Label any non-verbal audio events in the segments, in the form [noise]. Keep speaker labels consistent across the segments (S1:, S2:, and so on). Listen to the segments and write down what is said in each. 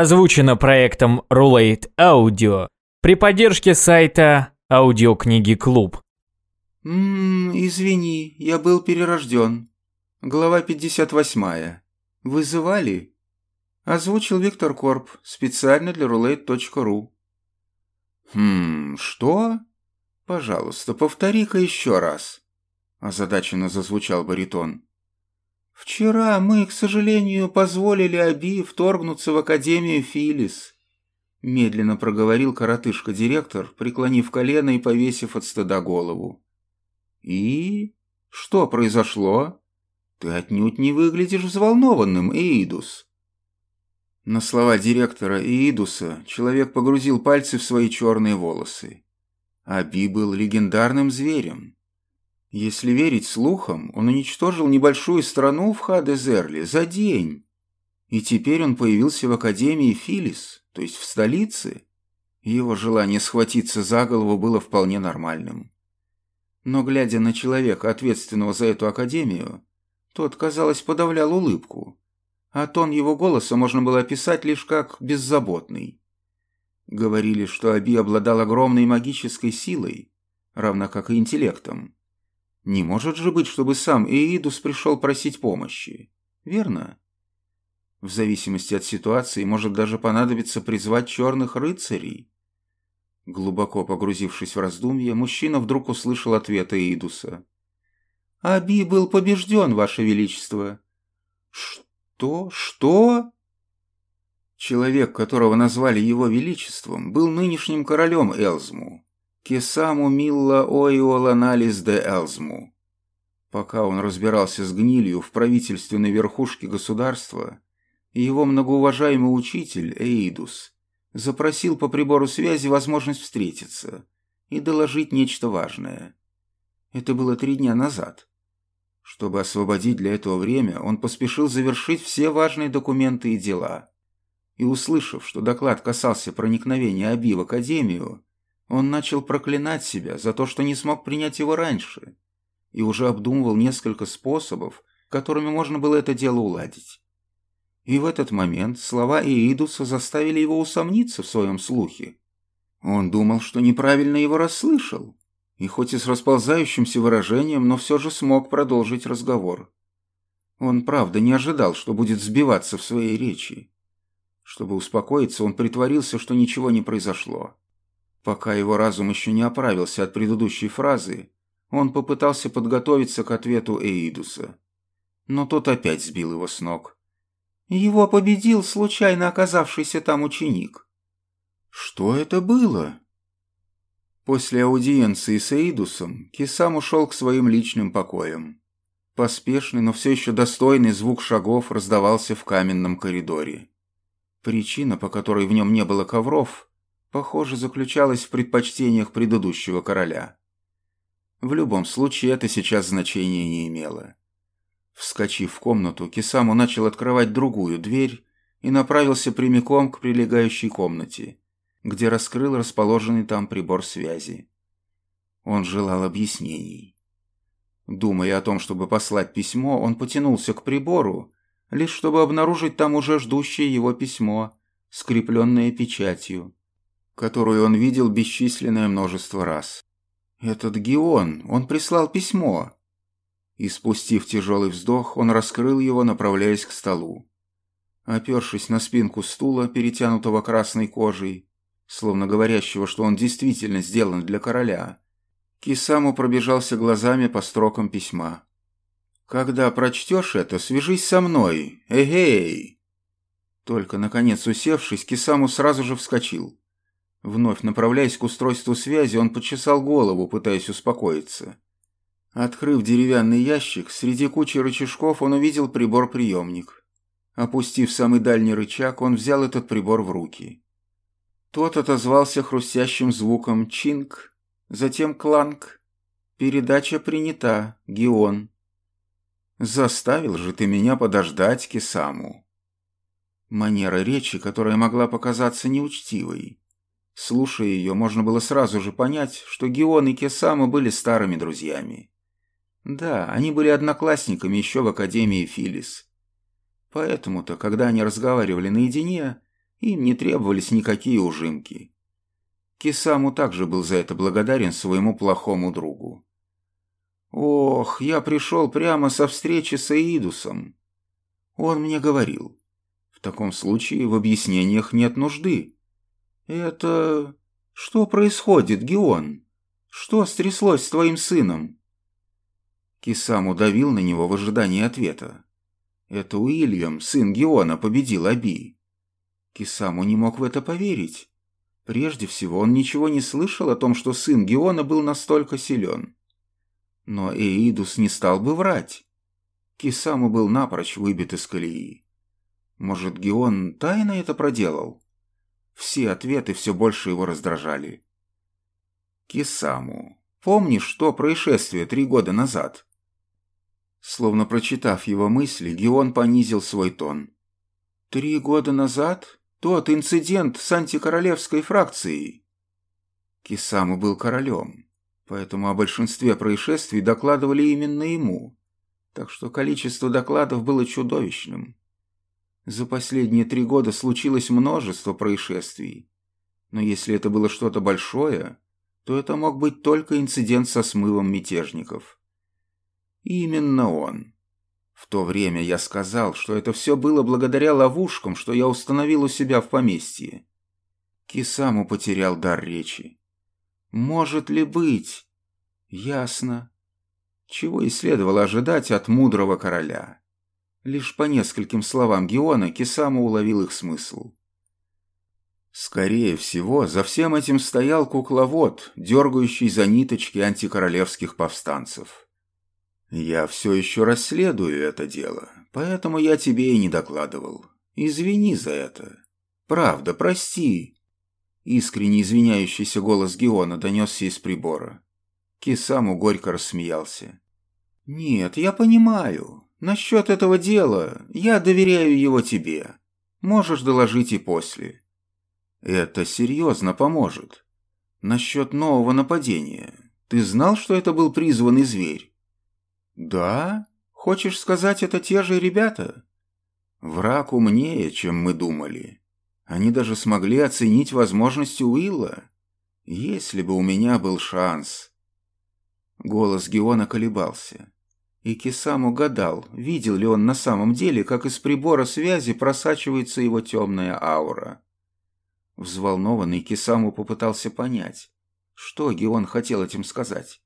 S1: Озвучено проектом Roulette Audio при поддержке сайта Аудиокниги Клуб.
S2: «Ммм, извини, я был перерожден. Глава 58. Вызывали?» Озвучил Виктор Корп специально для roulette.ru. «Хм, что?» «Пожалуйста, повтори-ка еще раз», – озадаченно зазвучал баритон. «Вчера мы, к сожалению, позволили Аби вторгнуться в Академию Филис», — медленно проговорил коротышка-директор, преклонив колено и повесив от стыда голову. «И? Что произошло? Ты отнюдь не выглядишь взволнованным, Эидус». На слова директора Иидуса человек погрузил пальцы в свои черные волосы. Аби был легендарным зверем. Если верить слухам, он уничтожил небольшую страну в Хадезерле за день. И теперь он появился в Академии Филис, то есть в столице. Его желание схватиться за голову было вполне нормальным. Но глядя на человека, ответственного за эту академию, тот, казалось, подавлял улыбку, а тон его голоса можно было описать лишь как беззаботный. Говорили, что Аби обладал огромной магической силой, равно как и интеллектом. Не может же быть, чтобы сам Эидус пришел просить помощи. Верно? В зависимости от ситуации может даже понадобиться призвать черных рыцарей. Глубоко погрузившись в раздумье, мужчина вдруг услышал ответ Эидуса. «Аби был побежден, Ваше Величество». «Что? Что?» Человек, которого назвали Его Величеством, был нынешним королем Элзму, Кесаму Милла Оиоланалис де Элзму. Пока он разбирался с гнилью в правительственной верхушке государства, его многоуважаемый учитель Эидус запросил по прибору связи возможность встретиться и доложить нечто важное. Это было три дня назад. Чтобы освободить для этого время, он поспешил завершить все важные документы и дела. И услышав, что доклад касался проникновения Аби в Академию, он начал проклинать себя за то, что не смог принять его раньше, и уже обдумывал несколько способов, которыми можно было это дело уладить. И в этот момент слова Иидуса заставили его усомниться в своем слухе. Он думал, что неправильно его расслышал, и хоть и с расползающимся выражением, но все же смог продолжить разговор. Он правда не ожидал, что будет сбиваться в своей речи. Чтобы успокоиться, он притворился, что ничего не произошло. Пока его разум еще не оправился от предыдущей фразы, он попытался подготовиться к ответу Эидуса. Но тот опять сбил его с ног. Его победил случайно оказавшийся там ученик. Что это было? После аудиенции с Эидусом Кисам ушел к своим личным покоям. Поспешный, но все еще достойный звук шагов раздавался в каменном коридоре. Причина, по которой в нем не было ковров, похоже, заключалась в предпочтениях предыдущего короля. В любом случае, это сейчас значения не имело. Вскочив в комнату, Кисаму начал открывать другую дверь и направился прямиком к прилегающей комнате, где раскрыл расположенный там прибор связи. Он желал объяснений. Думая о том, чтобы послать письмо, он потянулся к прибору, лишь чтобы обнаружить там уже ждущее его письмо, скрепленное печатью которую он видел бесчисленное множество раз. «Этот Геон, он прислал письмо!» И спустив тяжелый вздох, он раскрыл его, направляясь к столу. Опершись на спинку стула, перетянутого красной кожей, словно говорящего, что он действительно сделан для короля, Кисаму пробежался глазами по строкам письма. «Когда прочтешь это, свяжись со мной! Эгей!» Только, наконец, усевшись, Кисаму сразу же вскочил. Вновь направляясь к устройству связи, он почесал голову, пытаясь успокоиться. Открыв деревянный ящик, среди кучи рычажков он увидел прибор-приемник. Опустив самый дальний рычаг, он взял этот прибор в руки. Тот отозвался хрустящим звуком «чинг», затем «кланг». «Передача принята, Геон». «Заставил же ты меня подождать, Кисаму». Манера речи, которая могла показаться неучтивой, Слушая ее, можно было сразу же понять, что Геон и Кесама были старыми друзьями. Да, они были одноклассниками еще в Академии Филис. Поэтому-то, когда они разговаривали наедине, Им не требовались никакие ужимки. Кисаму также был за это благодарен своему плохому другу. «Ох, я пришел прямо со встречи с Аидусом. Он мне говорил, в таком случае в объяснениях нет нужды. Это... Что происходит, Геон? Что стряслось с твоим сыном?» Кисаму давил на него в ожидании ответа. Это Уильям, сын Геона, победил Аби. Кисаму не мог в это поверить. Прежде всего, он ничего не слышал о том, что сын Геона был настолько силен. Но Эидус не стал бы врать. Кисаму был напрочь выбит из колеи. Может, Геон тайно это проделал? Все ответы все больше его раздражали. Кисаму, помнишь то происшествие три года назад? Словно прочитав его мысли, Геон понизил свой тон. «Три года назад? Тот инцидент с антикоролевской фракцией?» Кисаму был королем, поэтому о большинстве происшествий докладывали именно ему, так что количество докладов было чудовищным. За последние три года случилось множество происшествий, но если это было что-то большое, то это мог быть только инцидент со смывом мятежников. Именно он. В то время я сказал, что это все было благодаря ловушкам, что я установил у себя в поместье. Кисаму потерял дар речи. Может ли быть? Ясно. Чего и следовало ожидать от мудрого короля. Лишь по нескольким словам Геона Кисаму уловил их смысл. Скорее всего, за всем этим стоял кукловод, дергающий за ниточки антикоролевских повстанцев. «Я все еще расследую это дело, поэтому я тебе и не докладывал. Извини за это. Правда, прости». Искренне извиняющийся голос Геона донесся из прибора. Кисаму горько рассмеялся. «Нет, я понимаю. Насчет этого дела я доверяю его тебе. Можешь доложить и после». «Это серьезно поможет. Насчет нового нападения. Ты знал, что это был призванный зверь?» «Да? Хочешь сказать, это те же ребята?» «Враг умнее, чем мы думали. Они даже смогли оценить возможности Уилла. Если бы у меня был шанс...» Голос Геона колебался. И Кисаму гадал, видел ли он на самом деле, как из прибора связи просачивается его темная аура. Взволнованный Кисаму попытался понять, что Геон хотел этим сказать.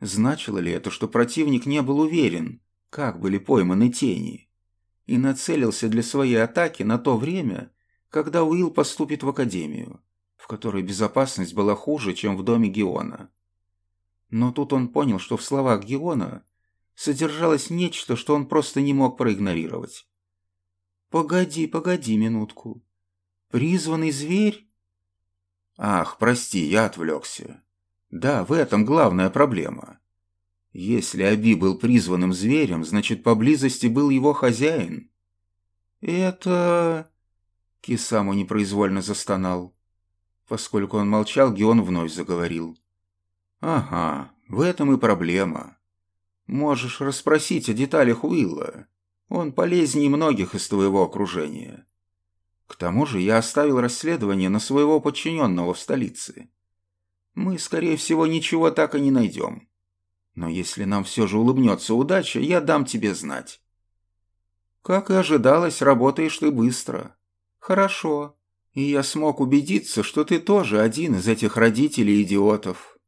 S2: Значило ли это, что противник не был уверен, как были пойманы тени, и нацелился для своей атаки на то время, когда Уилл поступит в академию, в которой безопасность была хуже, чем в доме Геона? Но тут он понял, что в словах Геона содержалось нечто, что он просто не мог проигнорировать. «Погоди, погоди минутку. Призванный зверь?» «Ах, прости, я отвлекся. Да, в этом главная проблема. Если Аби был призванным зверем, значит, поблизости был его хозяин. Это... Кисаму непроизвольно застонал. Поскольку он молчал, Геон вновь заговорил. «Ага, в этом и проблема. Можешь расспросить о деталях Уилла. Он полезнее многих из твоего окружения. К тому же я оставил расследование на своего подчиненного в столице мы, скорее всего, ничего так и не найдем. Но если нам все же улыбнется удача, я дам тебе знать. Как и ожидалось, работаешь ты быстро. Хорошо. И я смог убедиться, что ты тоже один из этих родителей-идиотов.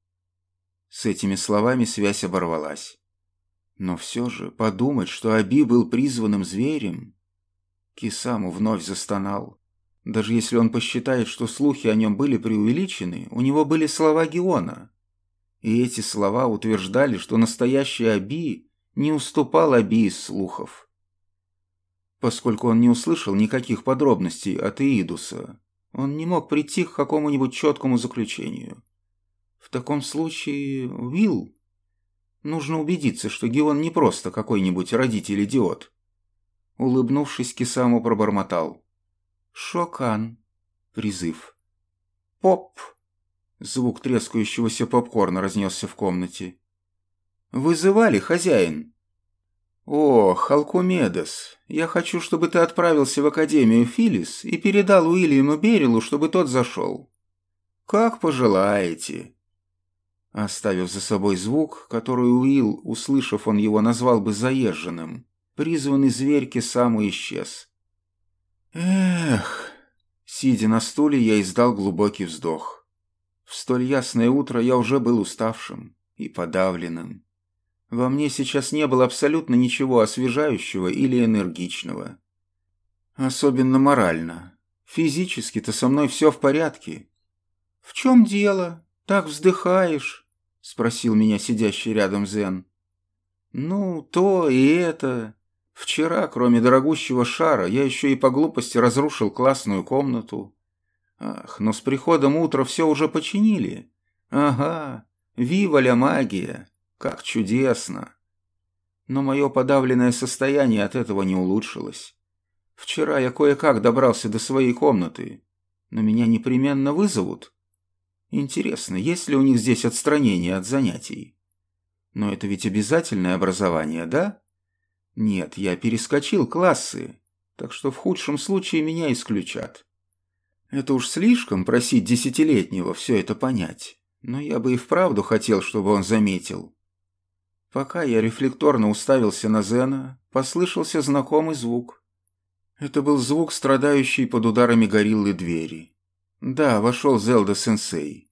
S2: С этими словами связь оборвалась. Но все же подумать, что Аби был призванным зверем... Кисаму вновь застонал. Даже если он посчитает, что слухи о нем были преувеличены, у него были слова Геона. И эти слова утверждали, что настоящий Аби не уступал Аби из слухов. Поскольку он не услышал никаких подробностей от Иидуса, он не мог прийти к какому-нибудь четкому заключению. В таком случае, Уилл, нужно убедиться, что Геон не просто какой-нибудь родитель-идиот. Улыбнувшись, Кисаму пробормотал. Шокан. Призыв. Поп. Звук трескающегося попкорна разнесся в комнате. «Вызывали, хозяин?» «О, Халкумедес, я хочу, чтобы ты отправился в Академию Филис и передал Уильяму Берилу, чтобы тот зашел». «Как пожелаете». Оставив за собой звук, который Уилл, услышав он его, назвал бы заезженным, призванный зверьки сам исчез. «Эх...» Сидя на стуле, я издал глубокий вздох. В столь ясное утро я уже был уставшим и подавленным. Во мне сейчас не было абсолютно ничего освежающего или энергичного. Особенно морально. Физически-то со мной все в порядке. «В чем дело? Так вздыхаешь?» — спросил меня сидящий рядом Зен. «Ну, то и это. Вчера, кроме дорогущего шара, я еще и по глупости разрушил классную комнату. Ах, но с приходом утра все уже починили. Ага, виваля магия, как чудесно. Но мое подавленное состояние от этого не улучшилось. Вчера я кое-как добрался до своей комнаты, но меня непременно вызовут. Интересно, есть ли у них здесь отстранение от занятий? Но это ведь обязательное образование, да? Нет, я перескочил классы, так что в худшем случае меня исключат. Это уж слишком просить десятилетнего все это понять, но я бы и вправду хотел, чтобы он заметил. Пока я рефлекторно уставился на Зена, послышался знакомый звук. Это был звук, страдающий под ударами гориллы двери. Да, вошел Зелда-сенсей.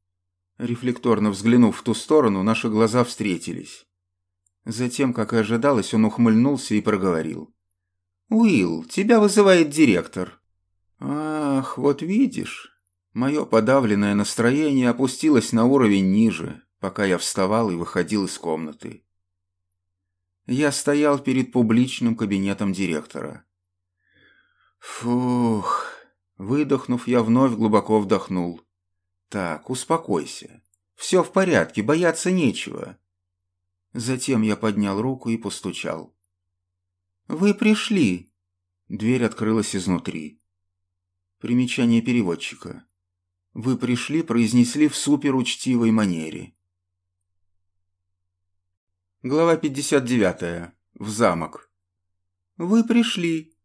S2: Рефлекторно взглянув в ту сторону, наши глаза встретились. Затем, как и ожидалось, он ухмыльнулся и проговорил. «Уилл, тебя вызывает директор». «Ах, вот видишь». Мое подавленное настроение опустилось на уровень ниже, пока я вставал и выходил из комнаты. Я стоял перед публичным кабинетом директора. Фух. Выдохнув, я вновь глубоко вдохнул. Так, успокойся. Все в порядке, бояться нечего. Затем я поднял руку и постучал. «Вы пришли!» Дверь открылась изнутри. Примечание переводчика. «Вы пришли» произнесли в суперучтивой манере. Глава 59. В замок. «Вы пришли!»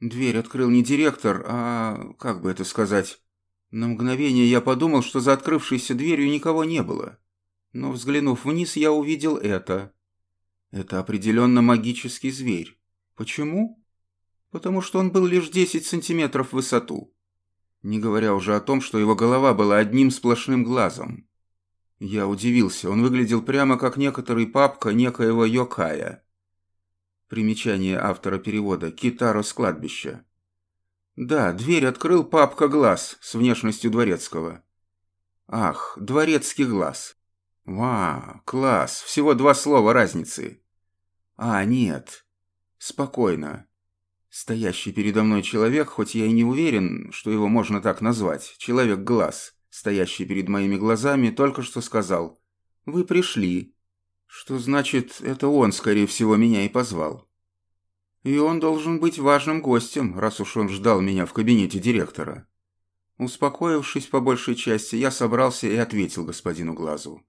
S2: Дверь открыл не директор, а... как бы это сказать... На мгновение я подумал, что за открывшейся дверью никого не было но, взглянув вниз, я увидел это. Это определенно магический зверь. Почему? Потому что он был лишь 10 сантиметров в высоту. Не говоря уже о том, что его голова была одним сплошным глазом. Я удивился, он выглядел прямо как некоторый папка некоего Йокая. Примечание автора перевода «Китаро с кладбища». Да, дверь открыл папка глаз с внешностью дворецкого. Ах, дворецкий глаз. «Ва, класс, всего два слова разницы». «А, нет. Спокойно. Стоящий передо мной человек, хоть я и не уверен, что его можно так назвать, человек-глаз, стоящий перед моими глазами, только что сказал «Вы пришли». Что значит, это он, скорее всего, меня и позвал. И он должен быть важным гостем, раз уж он ждал меня в кабинете директора. Успокоившись по большей части, я собрался и ответил господину Глазу.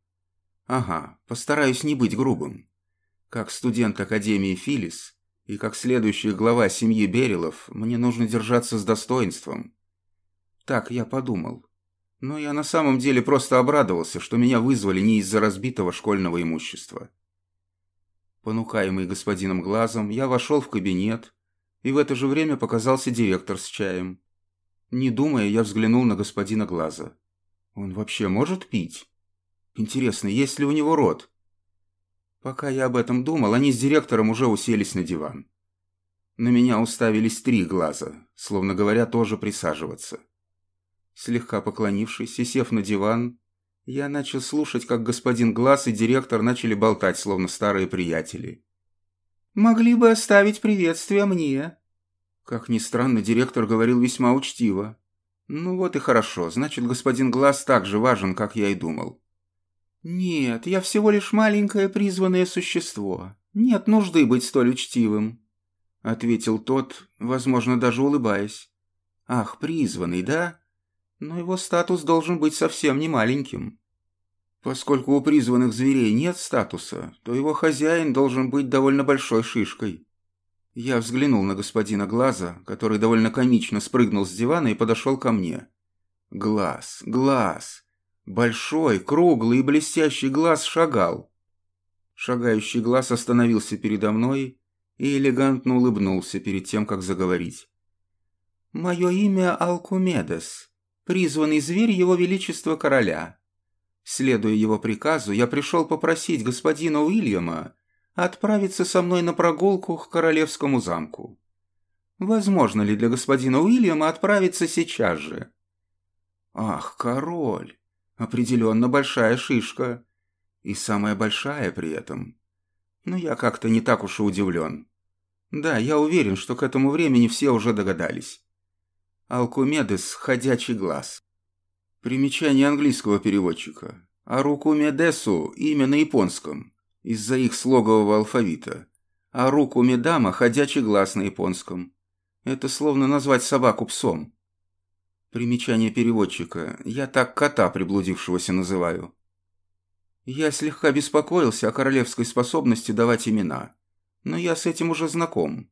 S2: Ага, постараюсь не быть грубым. Как студент Академии Филис и как следующий глава семьи Берилов, мне нужно держаться с достоинством. Так я подумал. Но я на самом деле просто обрадовался, что меня вызвали не из-за разбитого школьного имущества. Понукаемый господином Глазом, я вошел в кабинет, и в это же время показался директор с чаем. Не думая, я взглянул на господина Глаза. Он вообще может пить? Интересно, есть ли у него рот? Пока я об этом думал, они с директором уже уселись на диван. На меня уставились три глаза, словно говоря, тоже присаживаться. Слегка поклонившись и сев на диван, я начал слушать, как господин Глаз и директор начали болтать, словно старые приятели. «Могли бы оставить приветствие мне». Как ни странно, директор говорил весьма учтиво. «Ну вот и хорошо, значит, господин Глаз так же важен, как я и думал. «Нет, я всего лишь маленькое призванное существо. Нет нужды быть столь учтивым», — ответил тот, возможно, даже улыбаясь. «Ах, призванный, да? Но его статус должен быть совсем не маленьким». Поскольку у призванных зверей нет статуса, то его хозяин должен быть довольно большой шишкой. Я взглянул на господина Глаза, который довольно комично спрыгнул с дивана и подошел ко мне. Глаз, глаз. Большой, круглый и блестящий глаз шагал. Шагающий глаз остановился передо мной и элегантно улыбнулся перед тем, как заговорить. «Мое имя Алкумедес, призванный зверь Его Величества Короля. Следуя его приказу, я пришел попросить господина Уильяма отправиться со мной на прогулку к Королевскому замку. Возможно ли для господина Уильяма отправиться сейчас же?» «Ах, король! Определенно большая шишка. И самая большая при этом. Но я как-то не так уж и удивлен. Да, я уверен, что к этому времени все уже догадались. Алкумедес – ходячий глаз. Примечание английского переводчика. Арукумедесу – имя на японском, из-за их слогового алфавита. Арукумедама – ходячий глаз на японском. Это словно назвать собаку псом. Примечание переводчика. Я так кота приблудившегося называю. Я слегка беспокоился о королевской способности давать имена. Но я с этим уже знаком.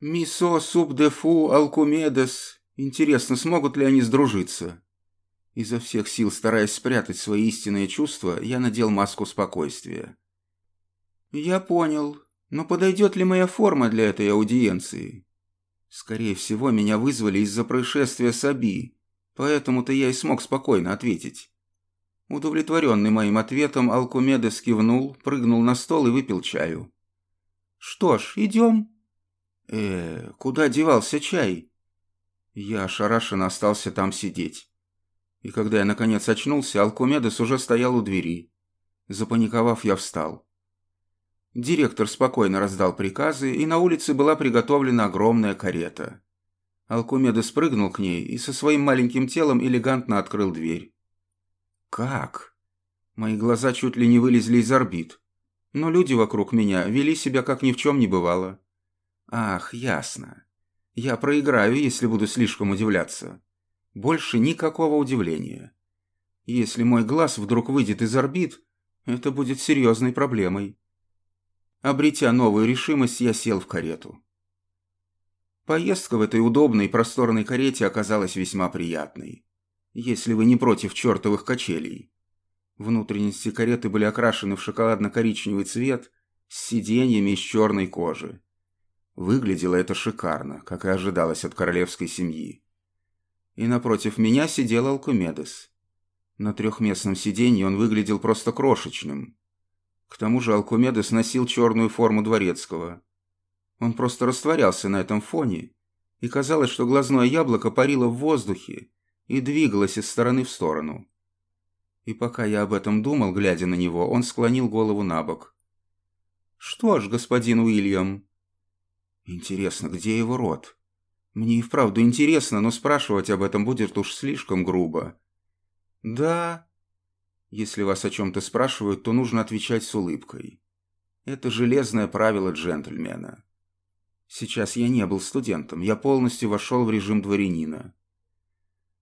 S2: Мисо, Субдефу, Алкумедес. Интересно, смогут ли они сдружиться? Изо всех сил, стараясь спрятать свои истинные чувства, я надел маску спокойствия. «Я понял. Но подойдет ли моя форма для этой аудиенции?» Скорее всего, меня вызвали из-за происшествия с Аби, поэтому-то я и смог спокойно ответить. Удовлетворенный моим ответом, Алкумедес кивнул, прыгнул на стол и выпил чаю. «Что ж, идем?» «Э, куда девался чай?» Я ошарашенно остался там сидеть. И когда я наконец очнулся, Алкумедес уже стоял у двери. Запаниковав, я встал. Директор спокойно раздал приказы, и на улице была приготовлена огромная карета. Алкумеда спрыгнул к ней и со своим маленьким телом элегантно открыл дверь. «Как?» Мои глаза чуть ли не вылезли из орбит. Но люди вокруг меня вели себя, как ни в чем не бывало. «Ах, ясно. Я проиграю, если буду слишком удивляться. Больше никакого удивления. Если мой глаз вдруг выйдет из орбит, это будет серьезной проблемой». Обретя новую решимость, я сел в карету. Поездка в этой удобной и просторной карете оказалась весьма приятной. Если вы не против чертовых качелей. Внутренности кареты были окрашены в шоколадно-коричневый цвет с сиденьями из черной кожи. Выглядело это шикарно, как и ожидалось от королевской семьи. И напротив меня сидел Алкумедес. На трехместном сиденье он выглядел просто крошечным, к тому же Алкумедес носил черную форму дворецкого. Он просто растворялся на этом фоне, и казалось, что глазное яблоко парило в воздухе и двигалось из стороны в сторону. И пока я об этом думал, глядя на него, он склонил голову на бок. «Что ж, господин Уильям...» «Интересно, где его рот?» «Мне и вправду интересно, но спрашивать об этом будет уж слишком грубо». «Да, если вас о чем-то спрашивают, то нужно отвечать с улыбкой. Это железное правило джентльмена. Сейчас я не был студентом, я полностью вошел в режим дворянина.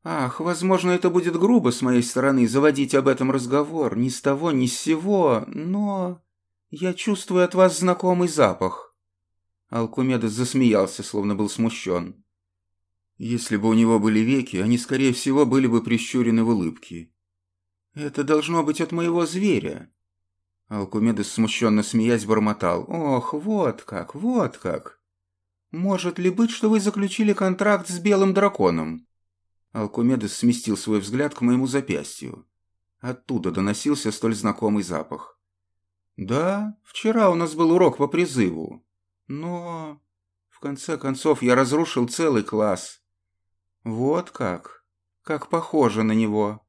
S2: Ах, возможно, это будет грубо с моей стороны заводить об этом разговор, ни с того, ни с сего, но... Я чувствую от вас знакомый запах. Алкумедес засмеялся, словно был смущен. Если бы у него были веки, они, скорее всего, были бы прищурены в улыбке. «Это должно быть от моего зверя». Алкумедес, смущенно смеясь, бормотал. «Ох, вот как, вот как. Может ли быть, что вы заключили контракт с белым драконом?» Алкумедес сместил свой взгляд к моему запястью. Оттуда доносился столь знакомый запах. «Да, вчера у нас был урок по призыву. Но, в конце концов, я разрушил целый класс. Вот как. Как похоже на него».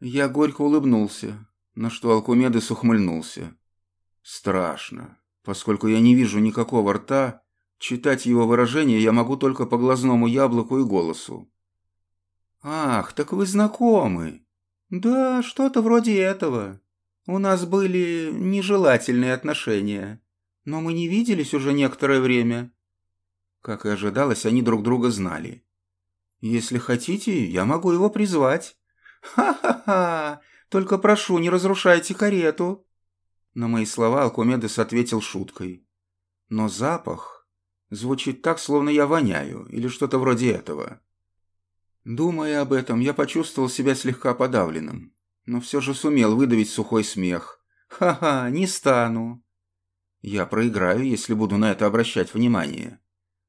S2: Я горько улыбнулся, на что Алкумедес ухмыльнулся. Страшно. Поскольку я не вижу никакого рта, читать его выражение я могу только по глазному яблоку и голосу. «Ах, так вы знакомы?» «Да, что-то вроде этого. У нас были нежелательные отношения, но мы не виделись уже некоторое время». Как и ожидалось, они друг друга знали. «Если хотите, я могу его призвать». «Ха-ха-ха! Только прошу, не разрушайте карету!» На мои слова Алкумедес ответил шуткой. Но запах звучит так, словно я воняю, или что-то вроде этого. Думая об этом, я почувствовал себя слегка подавленным, но все же сумел выдавить сухой смех. «Ха-ха, не стану!» Я проиграю, если буду на это обращать внимание.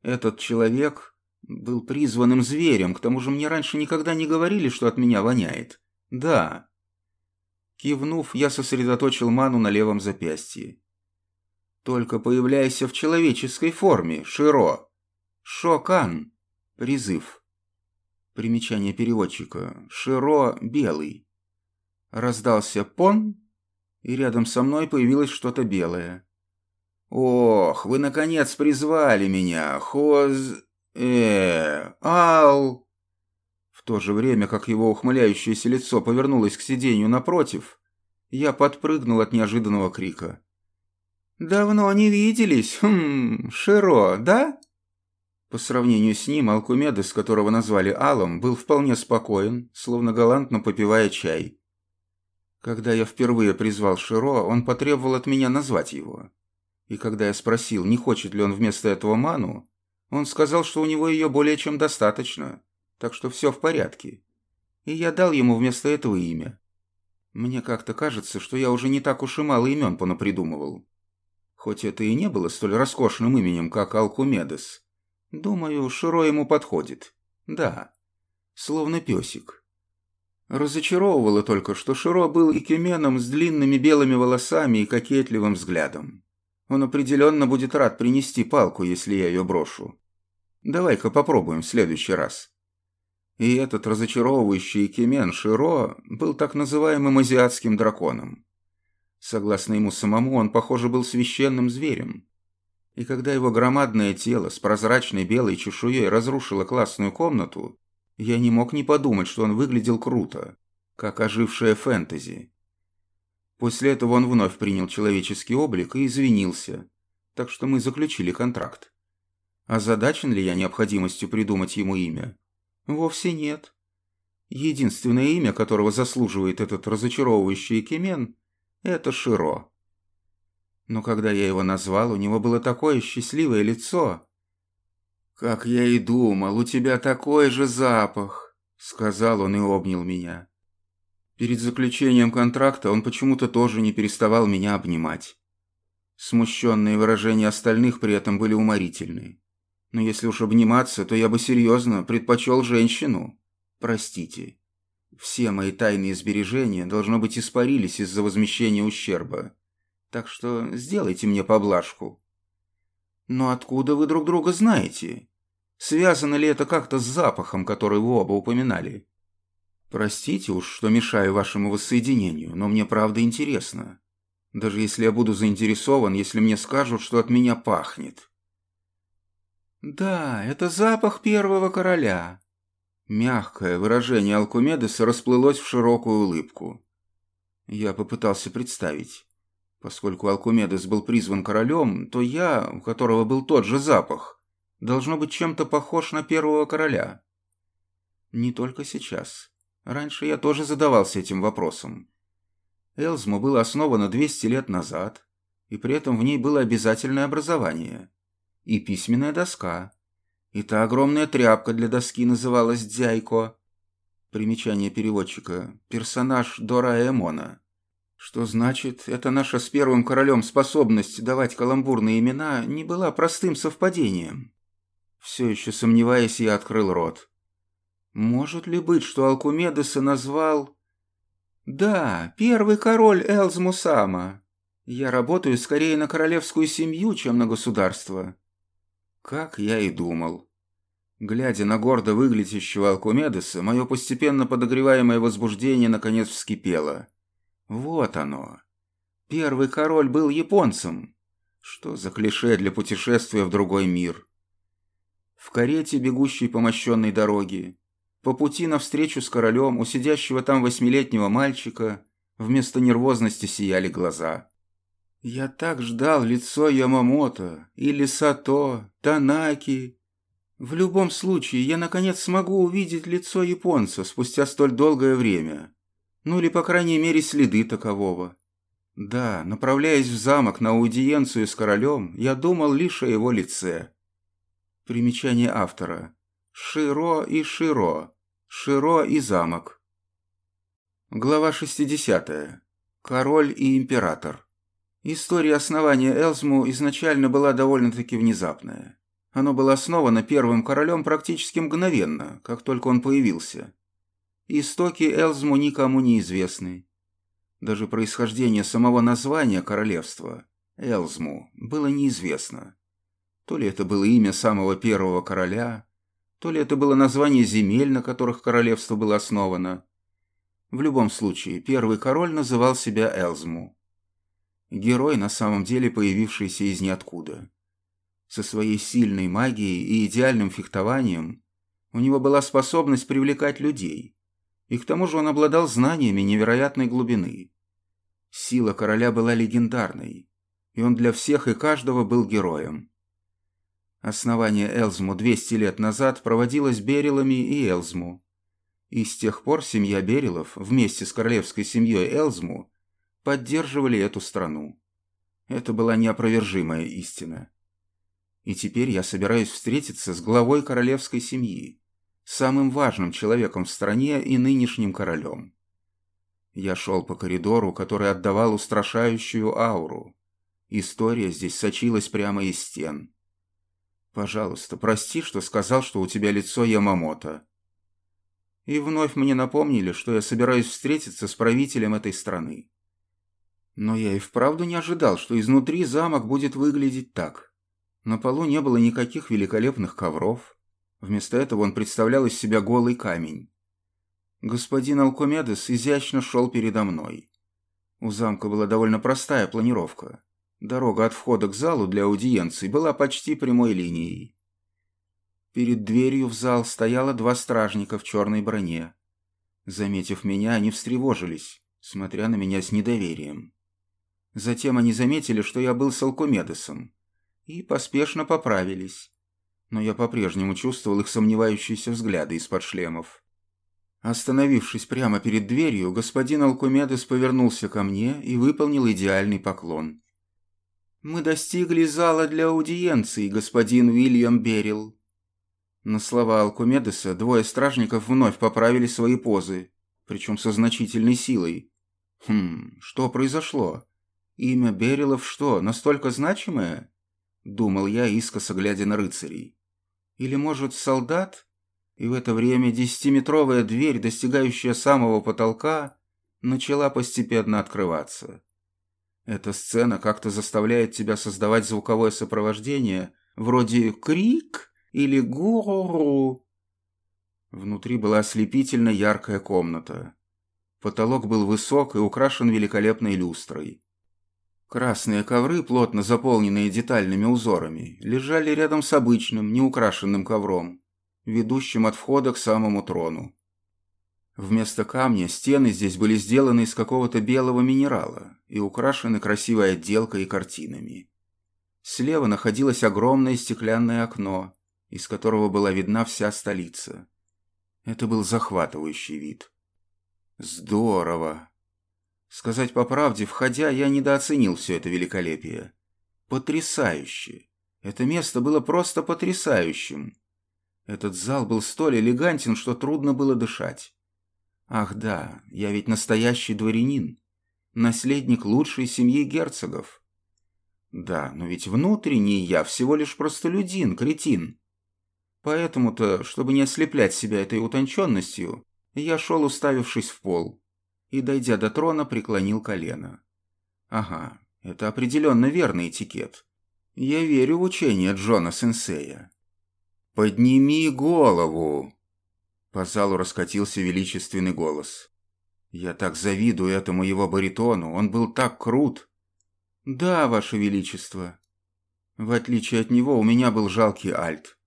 S2: Этот человек был призванным зверем, к тому же мне раньше никогда не говорили, что от меня воняет. Да, Кивнув, я сосредоточил ману на левом запястье. «Только появляйся в человеческой форме, Широ!» «Шокан!» Призыв. Примечание переводчика. «Широ белый». Раздался пон, и рядом со мной появилось что-то белое. «Ох, вы наконец призвали меня, Хоз... э Ал...» В то же время, как его ухмыляющееся лицо повернулось к сиденью напротив, я подпрыгнул от неожиданного крика. «Давно не виделись, хм, Широ, да?» По сравнению с ним, Алкумедес, которого назвали Алом, был вполне спокоен, словно галантно попивая чай. Когда я впервые призвал Широ, он потребовал от меня назвать его. И когда я спросил, не хочет ли он вместо этого ману, он сказал, что у него ее более чем достаточно, так что все в порядке. И я дал ему вместо этого имя. Мне как-то кажется, что я уже не так уж и мало имен понапридумывал. Хоть это и не было столь роскошным именем, как Алкумедес. Думаю, Широ ему подходит. Да, словно песик. Разочаровывало только, что Широ был икеменом с длинными белыми волосами и кокетливым взглядом. Он определенно будет рад принести палку, если я ее брошу. Давай-ка попробуем в следующий раз. И этот разочаровывающий Кемен Широ был так называемым азиатским драконом. Согласно ему самому, он, похоже, был священным зверем. И когда его громадное тело с прозрачной белой чешуей разрушило классную комнату, я не мог не подумать, что он выглядел круто, как ожившая фэнтези. После этого он вновь принял человеческий облик и извинился, так что мы заключили контракт. Озадачен ли я необходимостью придумать ему имя? Вовсе нет. Единственное имя, которого заслуживает этот разочаровывающий Экимен, это Широ. Но когда я его назвал, у него было такое счастливое лицо. «Как я и думал, у тебя такой же запах», — сказал он и обнял меня. Перед заключением контракта он почему-то тоже не переставал меня обнимать. Смущенные выражения остальных при этом были уморительны. Но если уж обниматься, то я бы серьезно предпочел женщину. Простите. Все мои тайные сбережения, должно быть, испарились из-за возмещения ущерба. Так что сделайте мне поблажку. Но откуда вы друг друга знаете? Связано ли это как-то с запахом, который вы оба упоминали? Простите уж, что мешаю вашему воссоединению, но мне правда интересно. Даже если я буду заинтересован, если мне скажут, что от меня пахнет. «Да, это запах первого короля». Мягкое выражение Алкумедеса расплылось в широкую улыбку. Я попытался представить. Поскольку Алкумедес был призван королем, то я, у которого был тот же запах, должно быть чем-то похож на первого короля. Не только сейчас. Раньше я тоже задавался этим вопросом. Элзму было основано 200 лет назад, и при этом в ней было обязательное образование и письменная доска. И та огромная тряпка для доски называлась дзяйко. Примечание переводчика. Персонаж Дораэмона. Что значит, эта наша с первым королем способность давать каламбурные имена не была простым совпадением. Все еще сомневаясь, я открыл рот. Может ли быть, что Алкумедеса назвал... Да, первый король Элзмусама. Я работаю скорее на королевскую семью, чем на государство. Как я и думал. Глядя на гордо выглядящего Алкумедеса, мое постепенно подогреваемое возбуждение наконец вскипело. Вот оно. Первый король был японцем. Что за клише для путешествия в другой мир? В карете, бегущей по мощенной дороге, по пути навстречу с королем, у сидящего там восьмилетнего мальчика, вместо нервозности сияли глаза. Я так ждал лицо Ямамото или Сато, Танаки. В любом случае, я наконец смогу увидеть лицо японца спустя столь долгое время. Ну или, по крайней мере, следы такового. Да, направляясь в замок на аудиенцию с королем, я думал лишь о его лице. Примечание автора. Широ и Широ. Широ и замок. Глава 60. Король и император. История основания Элзму изначально была довольно-таки внезапная. Оно было основано первым королем практически мгновенно, как только он появился. Истоки Элзму никому не известны. Даже происхождение самого названия королевства, Элзму, было неизвестно. То ли это было имя самого первого короля, то ли это было название земель, на которых королевство было основано. В любом случае, первый король называл себя Элзму. Герой, на самом деле появившийся из ниоткуда. Со своей сильной магией и идеальным фехтованием у него была способность привлекать людей – и к тому же он обладал знаниями невероятной глубины. Сила короля была легендарной, и он для всех и каждого был героем. Основание Элзму 200 лет назад проводилось Берилами и Элзму. И с тех пор семья Берилов вместе с королевской семьей Элзму поддерживали эту страну. Это была неопровержимая истина. И теперь я собираюсь встретиться с главой королевской семьи самым важным человеком в стране и нынешним королем. Я шел по коридору, который отдавал устрашающую ауру. История здесь сочилась прямо из стен. Пожалуйста, прости, что сказал, что у тебя лицо Ямамото. И вновь мне напомнили, что я собираюсь встретиться с правителем этой страны. Но я и вправду не ожидал, что изнутри замок будет выглядеть так. На полу не было никаких великолепных ковров, Вместо этого он представлял из себя голый камень. Господин Алкомедес изящно шел передо мной. У замка была довольно простая планировка. Дорога от входа к залу для аудиенции была почти прямой линией. Перед дверью в зал стояло два стражника в черной броне. Заметив меня, они встревожились, смотря на меня с недоверием. Затем они заметили, что я был с Алкомедесом, и поспешно поправились но я по-прежнему чувствовал их сомневающиеся взгляды из-под шлемов. Остановившись прямо перед дверью, господин Алкумедес повернулся ко мне и выполнил идеальный поклон. «Мы достигли зала для аудиенции, господин Уильям Берил». На слова Алкумедеса двое стражников вновь поправили свои позы, причем со значительной силой. «Хм, что произошло? Имя Берилов что, настолько значимое?» Думал я, искоса глядя на рыцарей. Или, может, солдат? И в это время десятиметровая дверь, достигающая самого потолка, начала постепенно открываться. Эта сцена как-то заставляет тебя создавать звуковое сопровождение, вроде «крик» или «гуру». Внутри была ослепительно яркая комната. Потолок был высок и украшен великолепной люстрой. Красные ковры, плотно заполненные детальными узорами, лежали рядом с обычным, неукрашенным ковром, ведущим от входа к самому трону. Вместо камня стены здесь были сделаны из какого-то белого минерала и украшены красивой отделкой и картинами. Слева находилось огромное стеклянное окно, из которого была видна вся столица. Это был захватывающий вид. «Здорово!» Сказать по правде, входя, я недооценил все это великолепие. Потрясающе! Это место было просто потрясающим. Этот зал был столь элегантен, что трудно было дышать. Ах да, я ведь настоящий дворянин. Наследник лучшей семьи герцогов. Да, но ведь внутренний я всего лишь простолюдин, кретин. Поэтому-то, чтобы не ослеплять себя этой утонченностью, я шел, уставившись в пол и, дойдя до трона, преклонил колено. Ага, это определенно верный этикет. Я верю в учение Джона Сенсея. «Подними голову!» По залу раскатился величественный голос. Я так завидую этому его баритону, он был так крут. «Да, ваше величество». В отличие от него, у меня был жалкий альт.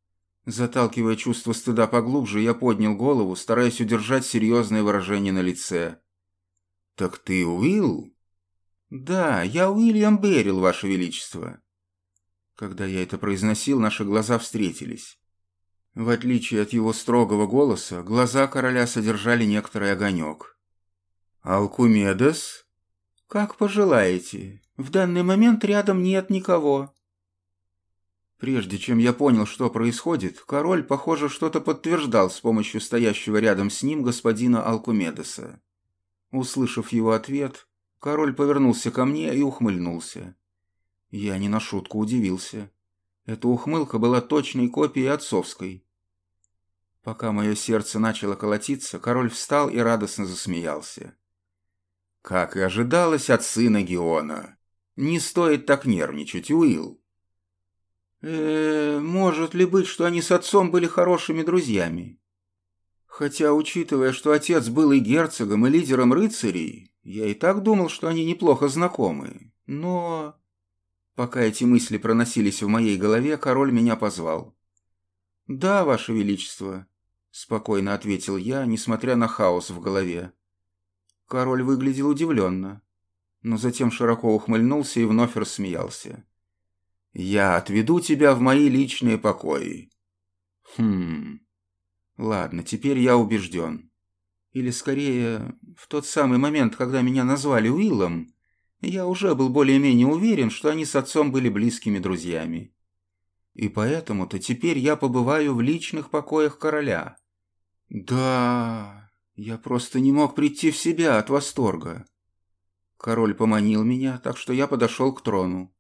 S2: Заталкивая чувство стыда поглубже, я поднял голову, стараясь удержать серьезное выражение на лице. «Так ты Уилл?» «Да, я Уильям Беррил, Ваше Величество». Когда я это произносил, наши глаза встретились. В отличие от его строгого голоса, глаза короля содержали некоторый огонек. «Алкумедес?» «Как пожелаете. В данный момент рядом нет никого». Прежде чем я понял, что происходит, король, похоже, что-то подтверждал с помощью стоящего рядом с ним господина Алкумедеса. Услышав его ответ, король повернулся ко мне и ухмыльнулся. Я не на шутку удивился. Эта ухмылка была точной копией отцовской. Пока мое сердце начало колотиться, король встал и радостно засмеялся. Как и ожидалось от сына Геона. Не стоит так нервничать, Уилл. Э, может ли быть, что они с отцом были хорошими друзьями? Хотя, учитывая, что отец был и герцогом, и лидером рыцарей, я и так думал, что они неплохо знакомы. Но... Пока эти мысли проносились в моей голове, король меня позвал. «Да, ваше величество», — спокойно ответил я, несмотря на хаос в голове. Король выглядел удивленно, но затем широко ухмыльнулся и вновь рассмеялся. «Я отведу тебя в мои личные покои». «Хм... Ладно, теперь я убежден. Или скорее, в тот самый момент, когда меня назвали Уиллом, я уже был более-менее уверен, что они с отцом были близкими друзьями. И поэтому-то теперь я побываю в личных покоях короля. Да, я просто не мог прийти в себя от восторга. Король поманил меня, так что я подошел к трону.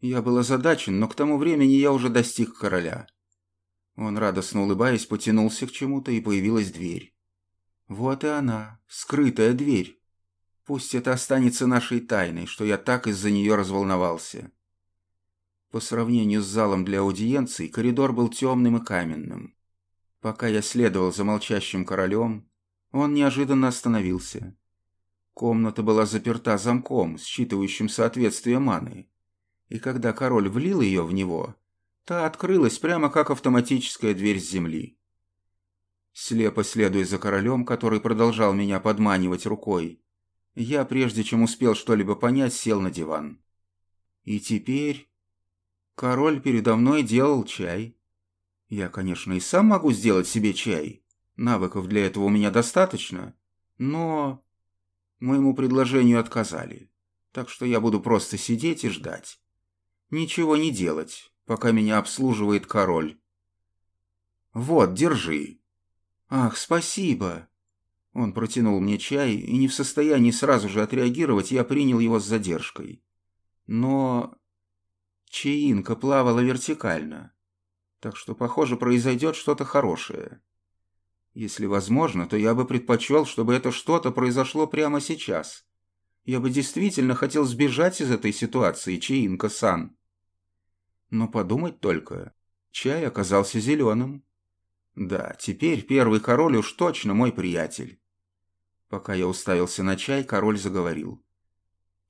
S2: Я был озадачен, но к тому времени я уже достиг короля. Он, радостно улыбаясь, потянулся к чему-то, и появилась дверь. Вот и она, скрытая дверь. Пусть это останется нашей тайной, что я так из-за нее разволновался. По сравнению с залом для аудиенций, коридор был темным и каменным. Пока я следовал за молчащим королем, он неожиданно остановился. Комната была заперта замком, считывающим соответствие маны. И когда король влил ее в него, та открылась прямо как автоматическая дверь с земли. Слепо следуя за королем, который продолжал меня подманивать рукой, я, прежде чем успел что-либо понять, сел на диван. И теперь... Король передо мной делал чай. Я, конечно, и сам могу сделать себе чай, Навыков для этого у меня достаточно, но моему предложению отказали. Так что я буду просто сидеть и ждать. Ничего не делать, пока меня обслуживает король. Вот, держи. Ах, спасибо. Он протянул мне чай, и не в состоянии сразу же отреагировать, я принял его с задержкой. Но чаинка плавала вертикально, так что, похоже, произойдет что-то хорошее. Если возможно, то я бы предпочел, чтобы это что-то произошло прямо сейчас. Я бы действительно хотел сбежать из этой ситуации, Чаинка-сан. Но подумать только, чай оказался зеленым. Да, теперь первый король уж точно мой приятель. Пока я уставился на чай, король заговорил.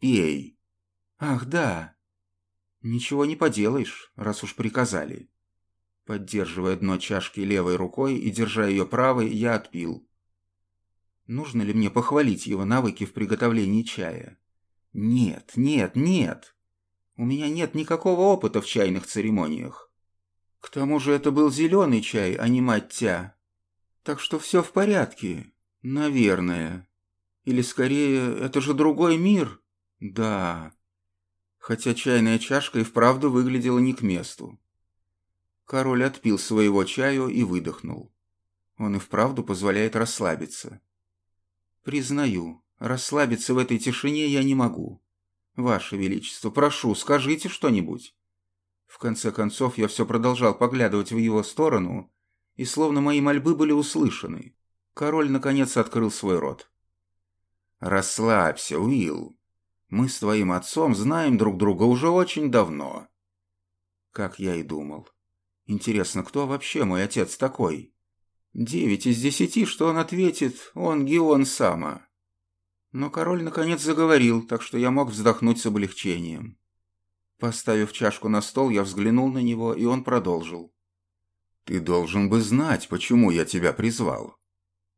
S2: «Пей». «Ах, да. Ничего не поделаешь, раз уж приказали». Поддерживая дно чашки левой рукой и держа ее правой, я отпил. Нужно ли мне похвалить его навыки в приготовлении чая? Нет, нет, нет. У меня нет никакого опыта в чайных церемониях. К тому же это был зеленый чай, а не маття. Так что все в порядке. Наверное. Или скорее, это же другой мир? Да. Хотя чайная чашка и вправду выглядела не к месту. Король отпил своего чаю и выдохнул. Он и вправду позволяет расслабиться. Признаю, расслабиться в этой тишине я не могу. Ваше Величество, прошу, скажите что-нибудь. В конце концов, я все продолжал поглядывать в его сторону, и словно мои мольбы были услышаны. Король, наконец, открыл свой рот. «Расслабься, Уилл. Мы с твоим отцом знаем друг друга уже очень давно». Как я и думал. Интересно, кто вообще мой отец такой? Девять из десяти, что он ответит, он Геон Сама. Но король наконец заговорил, так что я мог вздохнуть с облегчением. Поставив чашку на стол, я взглянул на него, и он продолжил. «Ты должен бы знать, почему я тебя призвал».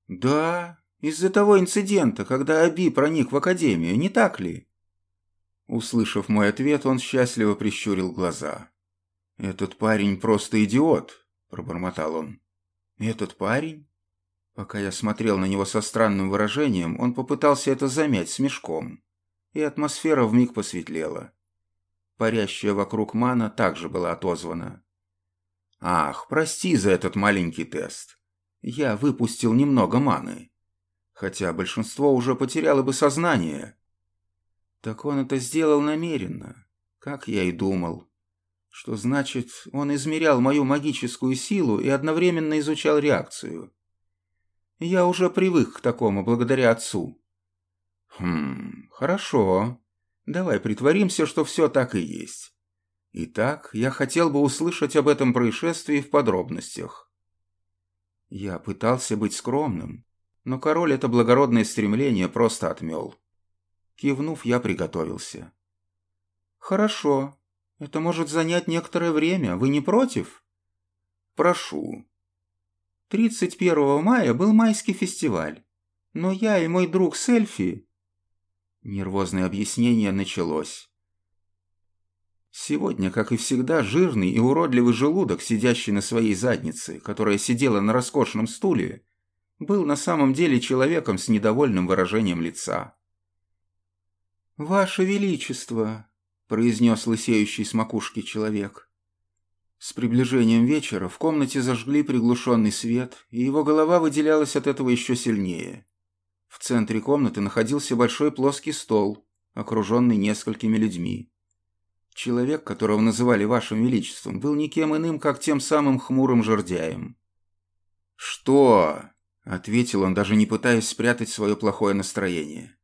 S2: «Да, из-за того инцидента, когда Аби проник в академию, не так ли?» Услышав мой ответ, он счастливо прищурил глаза. «Этот парень просто идиот», — пробормотал он. «Этот парень? Пока я смотрел на него со странным выражением, он попытался это замять смешком, и атмосфера вмиг посветлела. Парящая вокруг мана также была отозвана. «Ах, прости за этот маленький тест. Я выпустил немного маны. Хотя большинство уже потеряло бы сознание». «Так он это сделал намеренно, как я и думал. Что значит, он измерял мою магическую силу и одновременно изучал реакцию. Я уже привык к такому благодаря отцу». «Хм, хорошо. Давай притворимся, что все так и есть. Итак, я хотел бы услышать об этом происшествии в подробностях». Я пытался быть скромным, но король это благородное стремление просто отмел. Кивнув, я приготовился. «Хорошо. Это может занять некоторое время. Вы не против?» «Прошу». 31 мая был майский фестиваль, но я и мой друг Сельфи Нервозное объяснение началось. Сегодня, как и всегда, жирный и уродливый желудок, сидящий на своей заднице, которая сидела на роскошном стуле, был на самом деле человеком с недовольным выражением лица. «Ваше Величество!» – произнес лысеющий с макушки человек. С приближением вечера в комнате зажгли приглушенный свет, и его голова выделялась от этого еще сильнее. В центре комнаты находился большой плоский стол, окруженный несколькими людьми. Человек, которого называли Вашим Величеством, был никем иным, как тем самым хмурым жердяем. «Что?» — ответил он, даже не пытаясь спрятать свое плохое настроение.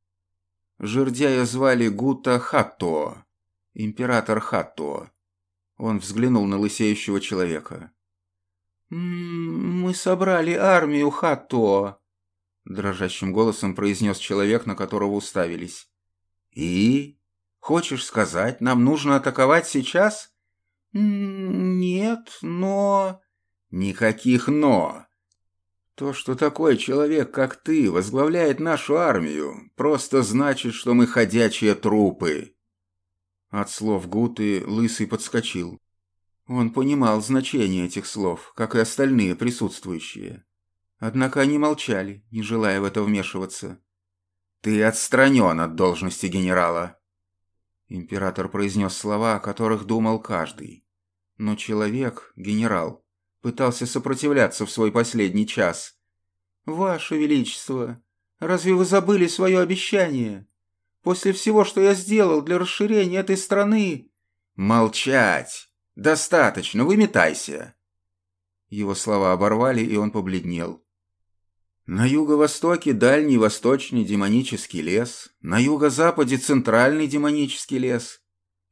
S2: Жердяя звали Гута Хатто, император Хатто. Он взглянул на лысеющего человека. «Мы собрали армию Хатто», дрожащим голосом произнес человек, на которого уставились. «И? Хочешь сказать, нам нужно атаковать сейчас?» «Нет, но...» «Никаких «но». То, что такой человек, как ты, возглавляет нашу армию, просто значит, что мы ходячие трупы». От слов Гуты Лысый подскочил. Он понимал значение этих слов, как и остальные присутствующие. Однако они молчали, не желая в это вмешиваться. «Ты отстранен от должности генерала!» Император произнес слова, о которых думал каждый. Но человек, генерал, пытался сопротивляться в свой последний час. «Ваше Величество, разве вы забыли свое обещание? После всего, что я сделал для расширения этой страны...» «Молчать! Достаточно, выметайся!» Его слова оборвали, и он побледнел. На юго-востоке дальний восточный демонический лес, на юго-западе центральный демонический лес,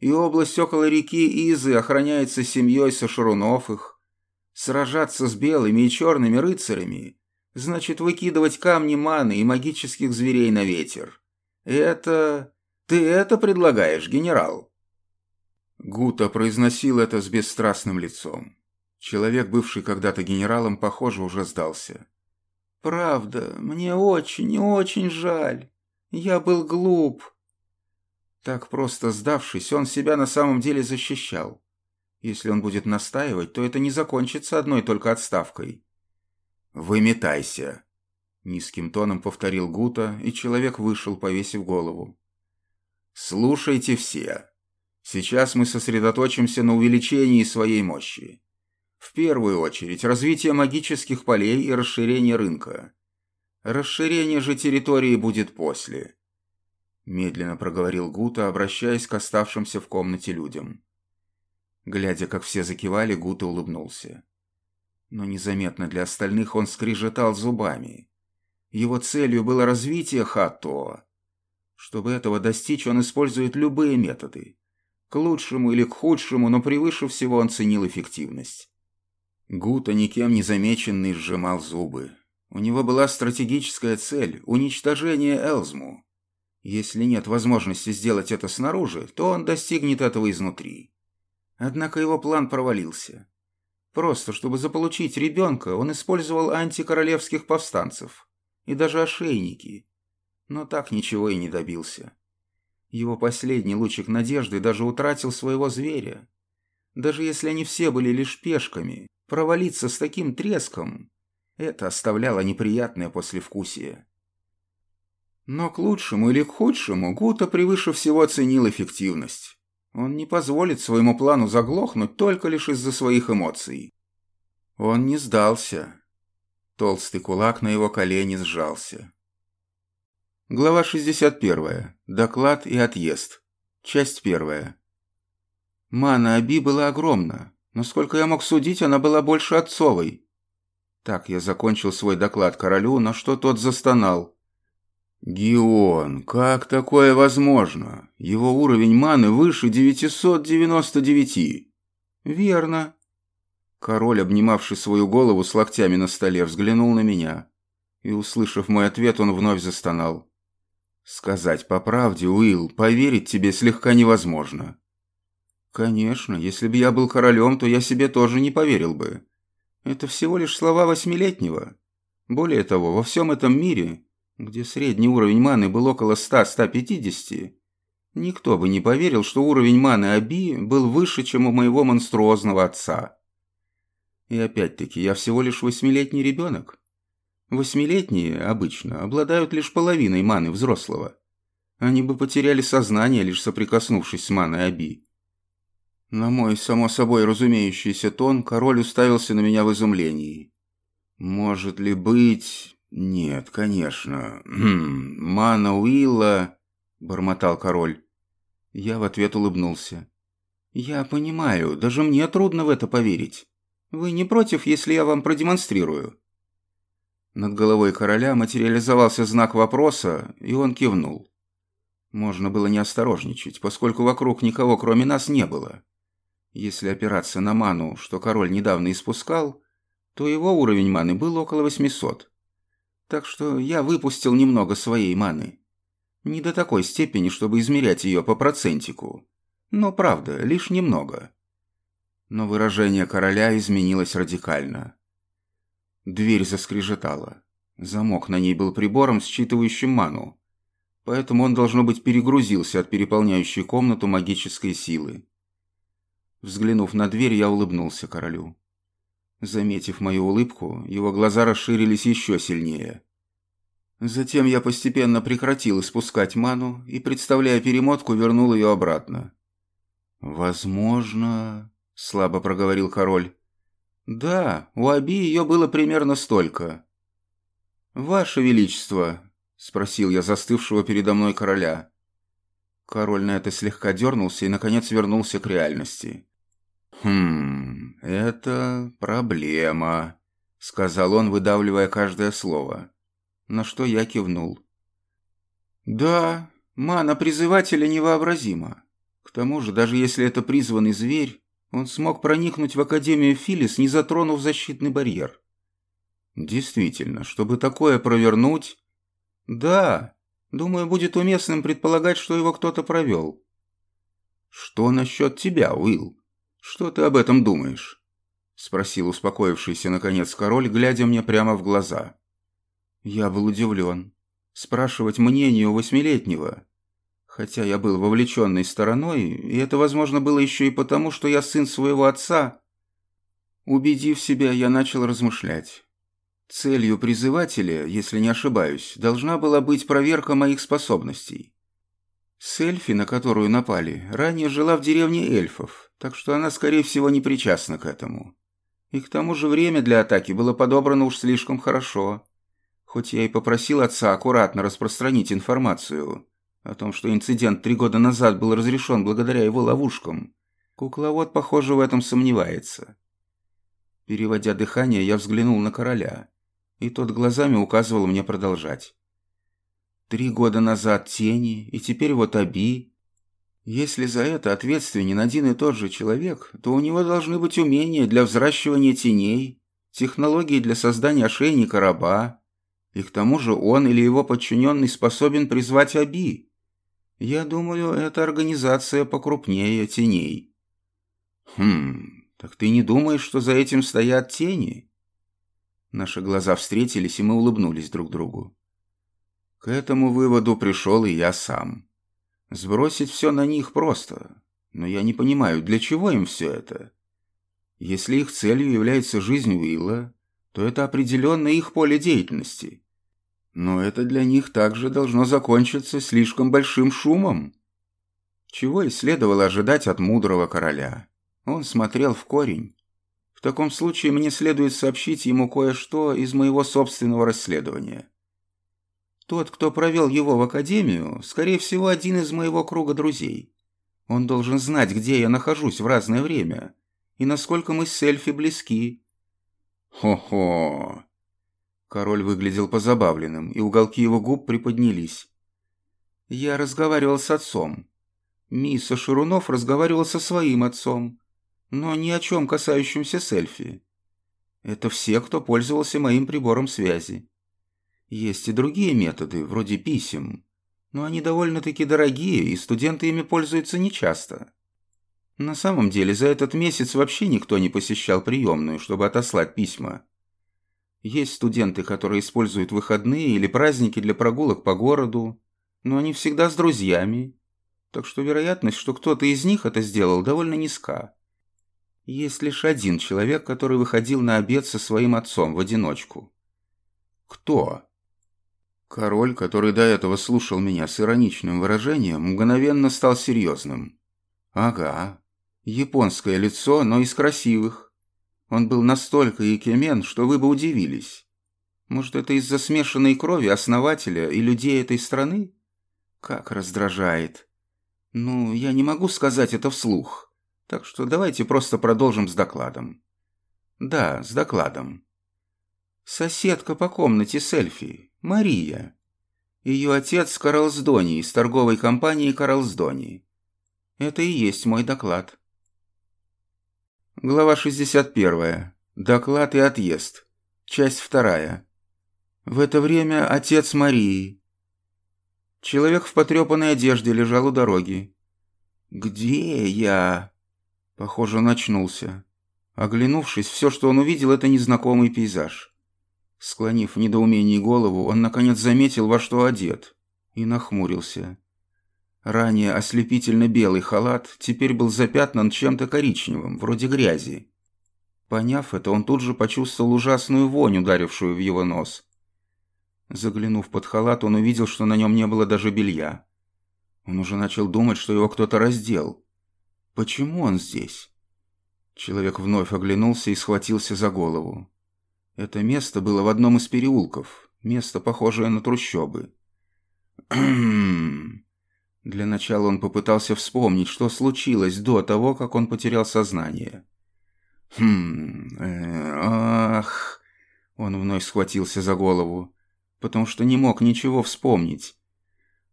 S2: и область около реки Изы охраняется семьей Сашуруновых. Сражаться с белыми и черными рыцарями значит выкидывать камни маны и магических зверей на ветер. Это... ты это предлагаешь, генерал?» Гута произносил это с бесстрастным лицом. Человек, бывший когда-то генералом, похоже, уже сдался. Правда, мне очень и очень жаль. Я был глуп. Так просто сдавшись, он себя на самом деле защищал. Если он будет настаивать, то это не закончится одной только отставкой. «Выметайся!» Низким тоном повторил Гута, и человек вышел, повесив голову. «Слушайте все. Сейчас мы сосредоточимся на увеличении своей мощи. В первую очередь, развитие магических полей и расширение рынка. Расширение же территории будет после. Медленно проговорил Гута, обращаясь к оставшимся в комнате людям. Глядя, как все закивали, Гута улыбнулся. Но незаметно для остальных он скрежетал зубами. Его целью было развитие Хатто. Чтобы этого достичь, он использует любые методы. К лучшему или к худшему, но превыше всего он ценил эффективность. Гута, никем не замеченный, сжимал зубы. У него была стратегическая цель – уничтожение Элзму. Если нет возможности сделать это снаружи, то он достигнет этого изнутри. Однако его план провалился. Просто, чтобы заполучить ребенка, он использовал антикоролевских повстанцев и даже ошейники. Но так ничего и не добился. Его последний лучик надежды даже утратил своего зверя. Даже если они все были лишь пешками, провалиться с таким треском. Это оставляло неприятное послевкусие. Но к лучшему или к худшему Гута превыше всего оценил эффективность. Он не позволит своему плану заглохнуть только лишь из-за своих эмоций. Он не сдался. Толстый кулак на его колени сжался. Глава 61. Доклад и отъезд. Часть первая. Мана Аби была огромна, но сколько я мог судить, она была больше отцовой. Так я закончил свой доклад королю, на что тот застонал. «Гион, как такое возможно? Его уровень маны выше 999». «Верно». Король, обнимавший свою голову с локтями на столе, взглянул на меня. И, услышав мой ответ, он вновь застонал. «Сказать по правде, Уилл, поверить тебе слегка невозможно». «Конечно, если бы я был королем, то я себе тоже не поверил бы. Это всего лишь слова восьмилетнего. Более того, во всем этом мире где средний уровень маны был около 100-150, никто бы не поверил, что уровень маны Аби был выше, чем у моего монструозного отца. И опять-таки, я всего лишь восьмилетний ребенок. Восьмилетние обычно обладают лишь половиной маны взрослого. Они бы потеряли сознание, лишь соприкоснувшись с маной Аби. На мой, само собой разумеющийся тон, король уставился на меня в изумлении. «Может ли быть...» «Нет, конечно. Хм, Мана Уилла...» – бормотал король. Я в ответ улыбнулся. «Я понимаю, даже мне трудно в это поверить. Вы не против, если я вам продемонстрирую?» Над головой короля материализовался знак вопроса, и он кивнул. Можно было не осторожничать, поскольку вокруг никого кроме нас не было. Если опираться на ману, что король недавно испускал, то его уровень маны был около 800. Так что я выпустил немного своей маны. Не до такой степени, чтобы измерять ее по процентику. Но правда, лишь немного. Но выражение короля изменилось радикально. Дверь заскрежетала. Замок на ней был прибором, считывающим ману. Поэтому он, должно быть, перегрузился от переполняющей комнату магической силы. Взглянув на дверь, я улыбнулся королю. Заметив мою улыбку, его глаза расширились еще сильнее. Затем я постепенно прекратил испускать ману и, представляя перемотку, вернул ее обратно. «Возможно...» — слабо проговорил король. «Да, у Аби ее было примерно столько». «Ваше Величество», — спросил я застывшего передо мной короля. Король на это слегка дернулся и, наконец, вернулся к реальности. «Хм, это проблема», — сказал он, выдавливая каждое слово. На что я кивнул. «Да, мана призывателя невообразима. К тому же, даже если это призванный зверь, он смог проникнуть в Академию Филис, не затронув защитный барьер». «Действительно, чтобы такое провернуть...» «Да, думаю, будет уместным предполагать, что его кто-то провел». «Что насчет тебя, Уилл?» «Что ты об этом думаешь?» – спросил успокоившийся наконец король, глядя мне прямо в глаза. Я был удивлен. Спрашивать мнение у восьмилетнего. Хотя я был вовлеченной стороной, и это, возможно, было еще и потому, что я сын своего отца. Убедив себя, я начал размышлять. Целью призывателя, если не ошибаюсь, должна была быть проверка моих способностей. Сельфи, на которую напали, ранее жила в деревне эльфов, так что она, скорее всего, не причастна к этому. И к тому же время для атаки было подобрано уж слишком хорошо. Хоть я и попросил отца аккуратно распространить информацию о том, что инцидент три года назад был разрешен благодаря его ловушкам, кукловод, похоже, в этом сомневается. Переводя дыхание, я взглянул на короля, и тот глазами указывал мне продолжать. Три года назад тени, и теперь вот Аби. Если за это ответственен один и тот же человек, то у него должны быть умения для взращивания теней, технологии для создания ошейника раба, и к тому же он или его подчиненный способен призвать Аби. Я думаю, это организация покрупнее теней. Хм, так ты не думаешь, что за этим стоят тени? Наши глаза встретились, и мы улыбнулись друг другу. К этому выводу пришел и я сам. Сбросить все на них просто. Но я не понимаю, для чего им все это? Если их целью является жизнь Уилла, то это определенно их поле деятельности. Но это для них также должно закончиться слишком большим шумом. Чего и следовало ожидать от мудрого короля. Он смотрел в корень. В таком случае мне следует сообщить ему кое-что из моего собственного расследования. Тот, кто провел его в академию, скорее всего, один из моего круга друзей. Он должен знать, где я нахожусь в разное время, и насколько мы с Эльфи близки. Хо-хо. Король выглядел позабавленным, и уголки его губ приподнялись. Я разговаривал с отцом. Мисса Ширунов разговаривал со своим отцом, но ни о чем касающемся селфи. Это все, кто пользовался моим прибором связи. Есть и другие методы, вроде писем, но они довольно-таки дорогие, и студенты ими пользуются нечасто. На самом деле, за этот месяц вообще никто не посещал приемную, чтобы отослать письма. Есть студенты, которые используют выходные или праздники для прогулок по городу, но они всегда с друзьями, так что вероятность, что кто-то из них это сделал, довольно низка. Есть лишь один человек, который выходил на обед со своим отцом в одиночку. Кто? Король, который до этого слушал меня с ироничным выражением, мгновенно стал серьезным. Ага, японское лицо, но из красивых. Он был настолько якемен, что вы бы удивились. Может, это из-за смешанной крови основателя и людей этой страны? Как раздражает. Ну, я не могу сказать это вслух. Так что давайте просто продолжим с докладом. Да, с докладом. Соседка по комнате селфи, Мария. Ее отец Карлсдони из торговой компании Карлсдони. Это и есть мой доклад. Глава 61. Доклад и отъезд. Часть 2. В это время отец Марии. Человек в потрепанной одежде лежал у дороги. «Где я?» Похоже, он. Оглянувшись, все, что он увидел, это незнакомый пейзаж. Склонив в недоумении голову, он наконец заметил, во что одет, и нахмурился. Ранее ослепительно белый халат теперь был запятнан чем-то коричневым, вроде грязи. Поняв это, он тут же почувствовал ужасную вонь, ударившую в его нос. Заглянув под халат, он увидел, что на нем не было даже белья. Он уже начал думать, что его кто-то раздел. Почему он здесь? Человек вновь оглянулся и схватился за голову. Это место было в одном из переулков, место, похожее на трущобы. [clears throat] Для начала он попытался вспомнить, что случилось до того, как он потерял сознание. «Хм... Э, ах...» Он вновь схватился за голову, потому что не мог ничего вспомнить.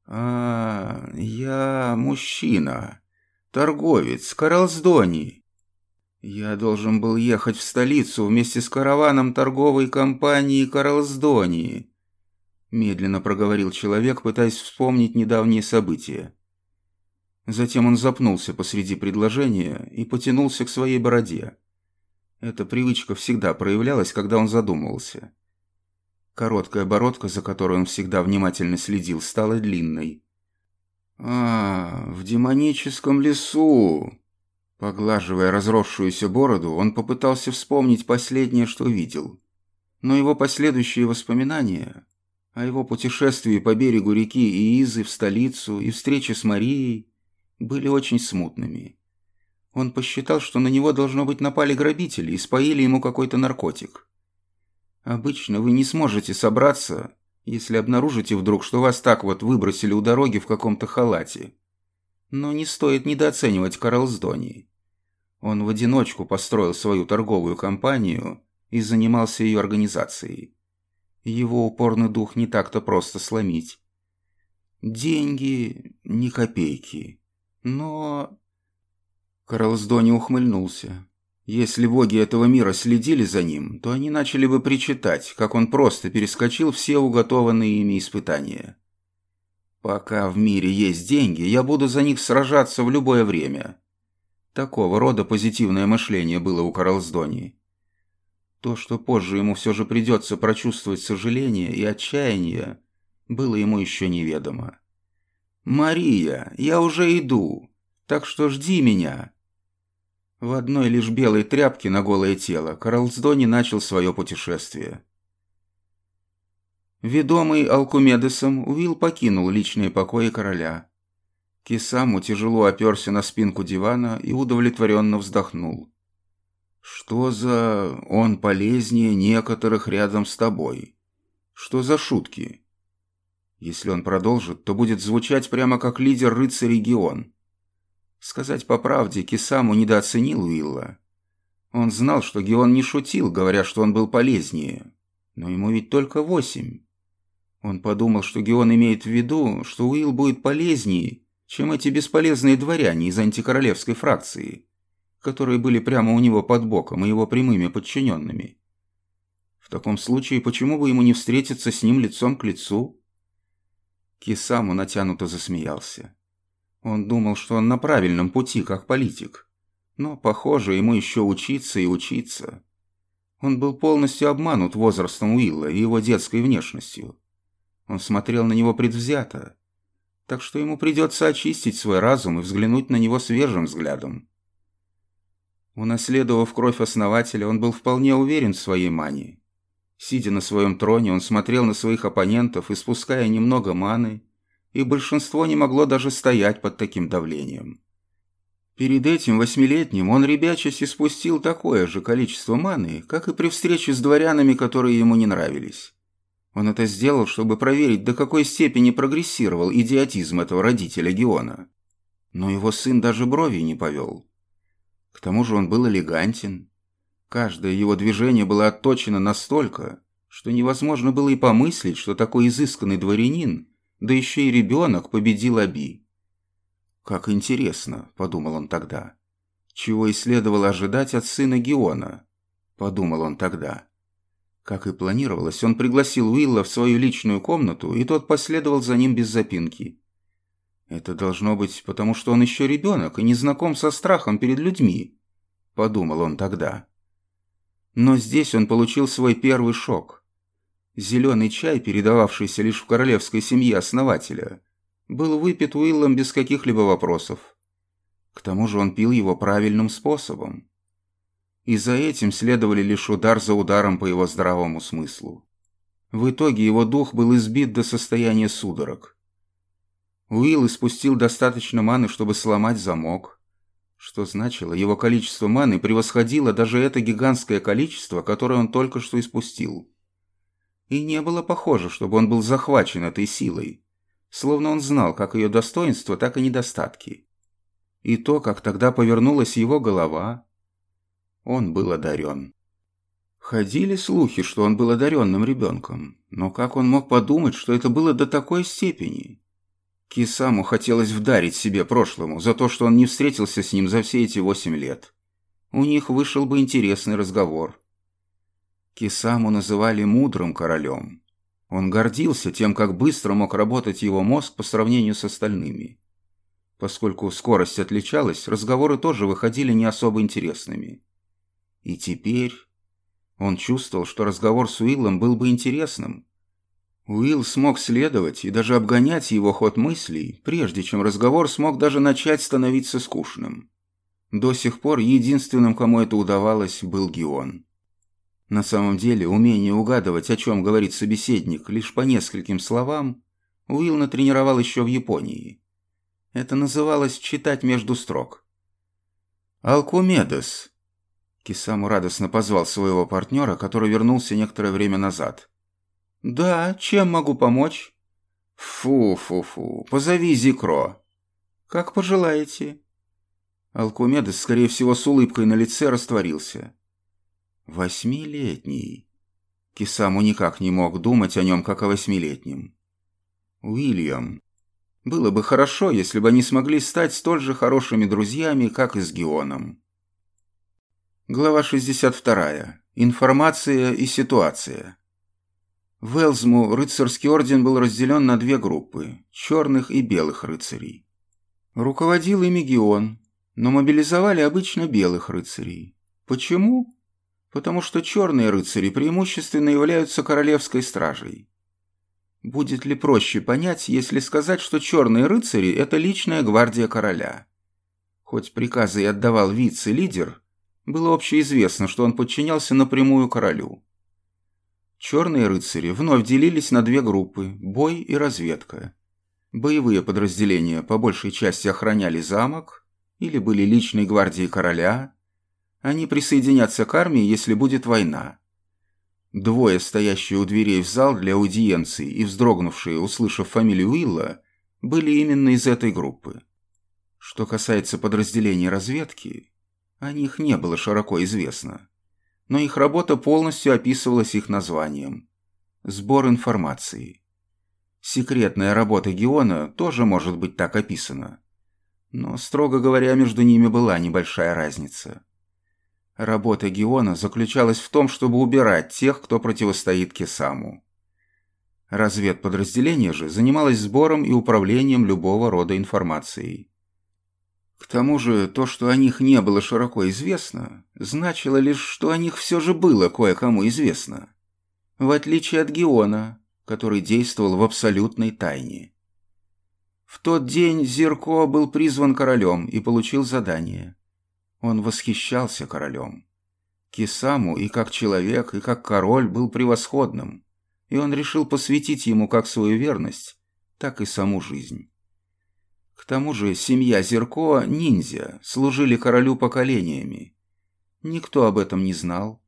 S2: «А, я мужчина, торговец, Карлсдони. Я должен был ехать в столицу вместе с караваном торговой компании Карлсдони медленно проговорил человек, пытаясь вспомнить недавние события. Затем он запнулся посреди предложения и потянулся к своей бороде. Эта привычка всегда проявлялась, когда он задумывался. Короткая бородка, за которой он всегда внимательно следил, стала длинной. «А, в демоническом лесу!» Поглаживая разросшуюся бороду, он попытался вспомнить последнее, что видел. Но его последующие воспоминания о его путешествии по берегу реки Иизы в столицу и встрече с Марией были очень смутными. Он посчитал, что на него должно быть напали грабители и споили ему какой-то наркотик. Обычно вы не сможете собраться, если обнаружите вдруг, что вас так вот выбросили у дороги в каком-то халате. Но не стоит недооценивать Карлсдони. Он в одиночку построил свою торговую компанию и занимался ее организацией. Его упорный дух не так-то просто сломить. Деньги – ни копейки. Но... Карлсдони ухмыльнулся. Если боги этого мира следили за ним, то они начали бы причитать, как он просто перескочил все уготованные ими испытания. Пока в мире есть деньги, я буду за них сражаться в любое время. Такого рода позитивное мышление было у Карлсдони. То, что позже ему все же придется прочувствовать сожаление и отчаяние, было ему еще неведомо. «Мария, я уже иду, так что жди меня». В одной лишь белой тряпке на голое тело Карлсдони начал свое путешествие. Ведомый Алкумедесом, Уилл покинул личные покои короля. Кисаму тяжело оперся на спинку дивана и удовлетворенно вздохнул. «Что за он полезнее некоторых рядом с тобой? Что за шутки?» Если он продолжит, то будет звучать прямо как лидер рыцарей Геон. Сказать по правде, Кисаму недооценил Уилла. Он знал, что Геон не шутил, говоря, что он был полезнее. Но ему ведь только восемь. Он подумал, что Геон имеет в виду, что Уилл будет полезнее, чем эти бесполезные дворяне из антикоролевской фракции, которые были прямо у него под боком и его прямыми подчиненными. В таком случае, почему бы ему не встретиться с ним лицом к лицу? Кисаму натянуто засмеялся. Он думал, что он на правильном пути, как политик. Но, похоже, ему еще учиться и учиться. Он был полностью обманут возрастом Уилла и его детской внешностью. Он смотрел на него предвзято. Так что ему придется очистить свой разум и взглянуть на него свежим взглядом. Унаследовав кровь основателя, он был вполне уверен в своей мании. Сидя на своем троне, он смотрел на своих оппонентов, испуская немного маны, и большинство не могло даже стоять под таким давлением. Перед этим восьмилетним он ребячась испустил такое же количество маны, как и при встрече с дворянами, которые ему не нравились. Он это сделал, чтобы проверить, до какой степени прогрессировал идиотизм этого родителя Геона. Но его сын даже брови не повел. К тому же он был элегантен. Каждое его движение было отточено настолько, что невозможно было и помыслить, что такой изысканный дворянин, да еще и ребенок, победил Аби. «Как интересно», — подумал он тогда. «Чего и следовало ожидать от сына Геона», — подумал он тогда. Как и планировалось, он пригласил Уилла в свою личную комнату, и тот последовал за ним без запинки. «Это должно быть, потому что он еще ребенок и не знаком со страхом перед людьми», — подумал он тогда. Но здесь он получил свой первый шок. Зеленый чай, передававшийся лишь в королевской семье основателя, был выпит Уиллом без каких-либо вопросов. К тому же он пил его правильным способом и за этим следовали лишь удар за ударом по его здравому смыслу. В итоге его дух был избит до состояния судорог. Уилл испустил достаточно маны, чтобы сломать замок, что значило, его количество маны превосходило даже это гигантское количество, которое он только что испустил. И не было похоже, чтобы он был захвачен этой силой, словно он знал как ее достоинства, так и недостатки. И то, как тогда повернулась его голова, он был одарен. Ходили слухи, что он был одаренным ребенком, но как он мог подумать, что это было до такой степени? Кисаму хотелось вдарить себе прошлому за то, что он не встретился с ним за все эти восемь лет. У них вышел бы интересный разговор. Кисаму называли мудрым королем. Он гордился тем, как быстро мог работать его мозг по сравнению с остальными. Поскольку скорость отличалась, разговоры тоже выходили не особо интересными. И теперь он чувствовал, что разговор с Уиллом был бы интересным. Уилл смог следовать и даже обгонять его ход мыслей, прежде чем разговор смог даже начать становиться скучным. До сих пор единственным, кому это удавалось, был Геон. На самом деле, умение угадывать, о чем говорит собеседник, лишь по нескольким словам, Уилл натренировал еще в Японии. Это называлось «читать между строк». «Алкумедес», Кисаму радостно позвал своего партнера, который вернулся некоторое время назад. «Да, чем могу помочь?» «Фу-фу-фу, позови Зикро». «Как пожелаете». Алкумедес, скорее всего, с улыбкой на лице растворился. «Восьмилетний». Кисаму никак не мог думать о нем, как о восьмилетнем. «Уильям. Было бы хорошо, если бы они смогли стать столь же хорошими друзьями, как и с Геоном». Глава 62. Информация и ситуация. В Элзму рыцарский орден был разделен на две группы – черных и белых рыцарей. Руководил ими Геон, но мобилизовали обычно белых рыцарей. Почему? Потому что черные рыцари преимущественно являются королевской стражей. Будет ли проще понять, если сказать, что черные рыцари – это личная гвардия короля – Хоть приказы и отдавал вице-лидер, было общеизвестно, что он подчинялся напрямую королю. Черные рыцари вновь делились на две группы – бой и разведка. Боевые подразделения по большей части охраняли замок или были личной гвардией короля. Они присоединятся к армии, если будет война. Двое, стоящие у дверей в зал для аудиенции и вздрогнувшие, услышав фамилию Уилла, были именно из этой группы. Что касается подразделений разведки, о них не было широко известно, но их работа полностью описывалась их названием – сбор информации. Секретная работа Геона тоже может быть так описана, но, строго говоря, между ними была небольшая разница. Работа Геона заключалась в том, чтобы убирать тех, кто противостоит Кесаму. Разведподразделение же занималось сбором и управлением любого рода информацией. К тому же, то, что о них не было широко известно, значило лишь, что о них все же было кое-кому известно. В отличие от Геона, который действовал в абсолютной тайне. В тот день Зерко был призван королем и получил задание. Он восхищался королем. Кисаму и как человек, и как король был превосходным, и он решил посвятить ему как свою верность, так и саму жизнь. К тому же семья Зерко, ниндзя, служили королю поколениями. Никто об этом не знал,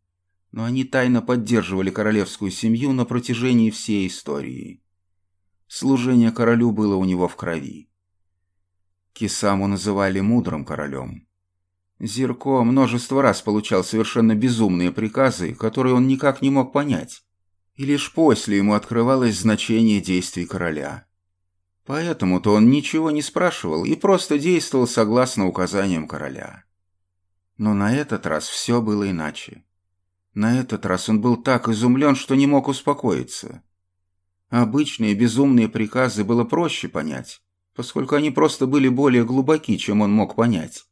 S2: но они тайно поддерживали королевскую семью на протяжении всей истории. Служение королю было у него в крови. Кисаму называли мудрым королем. Зерко множество раз получал совершенно безумные приказы, которые он никак не мог понять, и лишь после ему открывалось значение действий короля. Поэтому-то он ничего не спрашивал и просто действовал согласно указаниям короля. Но на этот раз все было иначе. На этот раз он был так изумлен, что не мог успокоиться. Обычные безумные приказы было проще понять, поскольку они просто были более глубоки, чем он мог понять.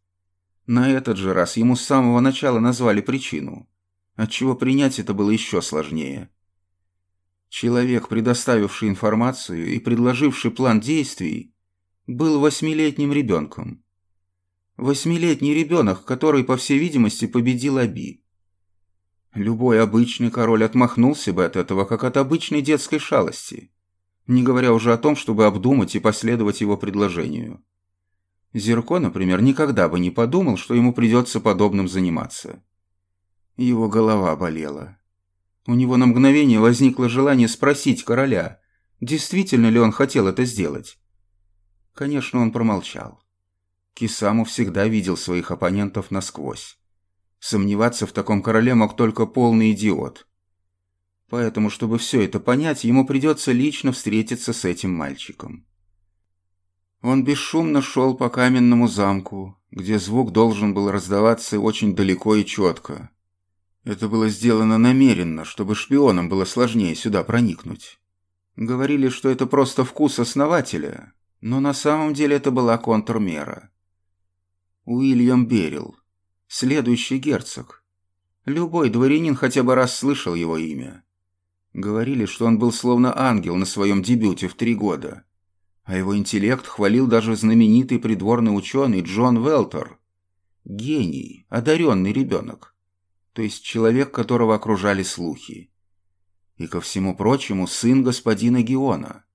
S2: На этот же раз ему с самого начала назвали причину, отчего принять это было еще сложнее. Человек, предоставивший информацию и предложивший план действий, был восьмилетним ребенком. Восьмилетний ребенок, который, по всей видимости, победил Аби. Любой обычный король отмахнулся бы от этого, как от обычной детской шалости, не говоря уже о том, чтобы обдумать и последовать его предложению. Зерко, например, никогда бы не подумал, что ему придется подобным заниматься. Его голова болела. У него на мгновение возникло желание спросить короля, действительно ли он хотел это сделать. Конечно, он промолчал. Кисаму всегда видел своих оппонентов насквозь. Сомневаться в таком короле мог только полный идиот. Поэтому, чтобы все это понять, ему придется лично встретиться с этим мальчиком. Он бесшумно шел по каменному замку, где звук должен был раздаваться очень далеко и четко, это было сделано намеренно, чтобы шпионам было сложнее сюда проникнуть. Говорили, что это просто вкус основателя, но на самом деле это была контрмера. Уильям Берил, следующий герцог. Любой дворянин хотя бы раз слышал его имя. Говорили, что он был словно ангел на своем дебюте в три года. А его интеллект хвалил даже знаменитый придворный ученый Джон Велтер. Гений, одаренный ребенок то есть человек, которого окружали слухи. И ко всему прочему, сын господина Геона.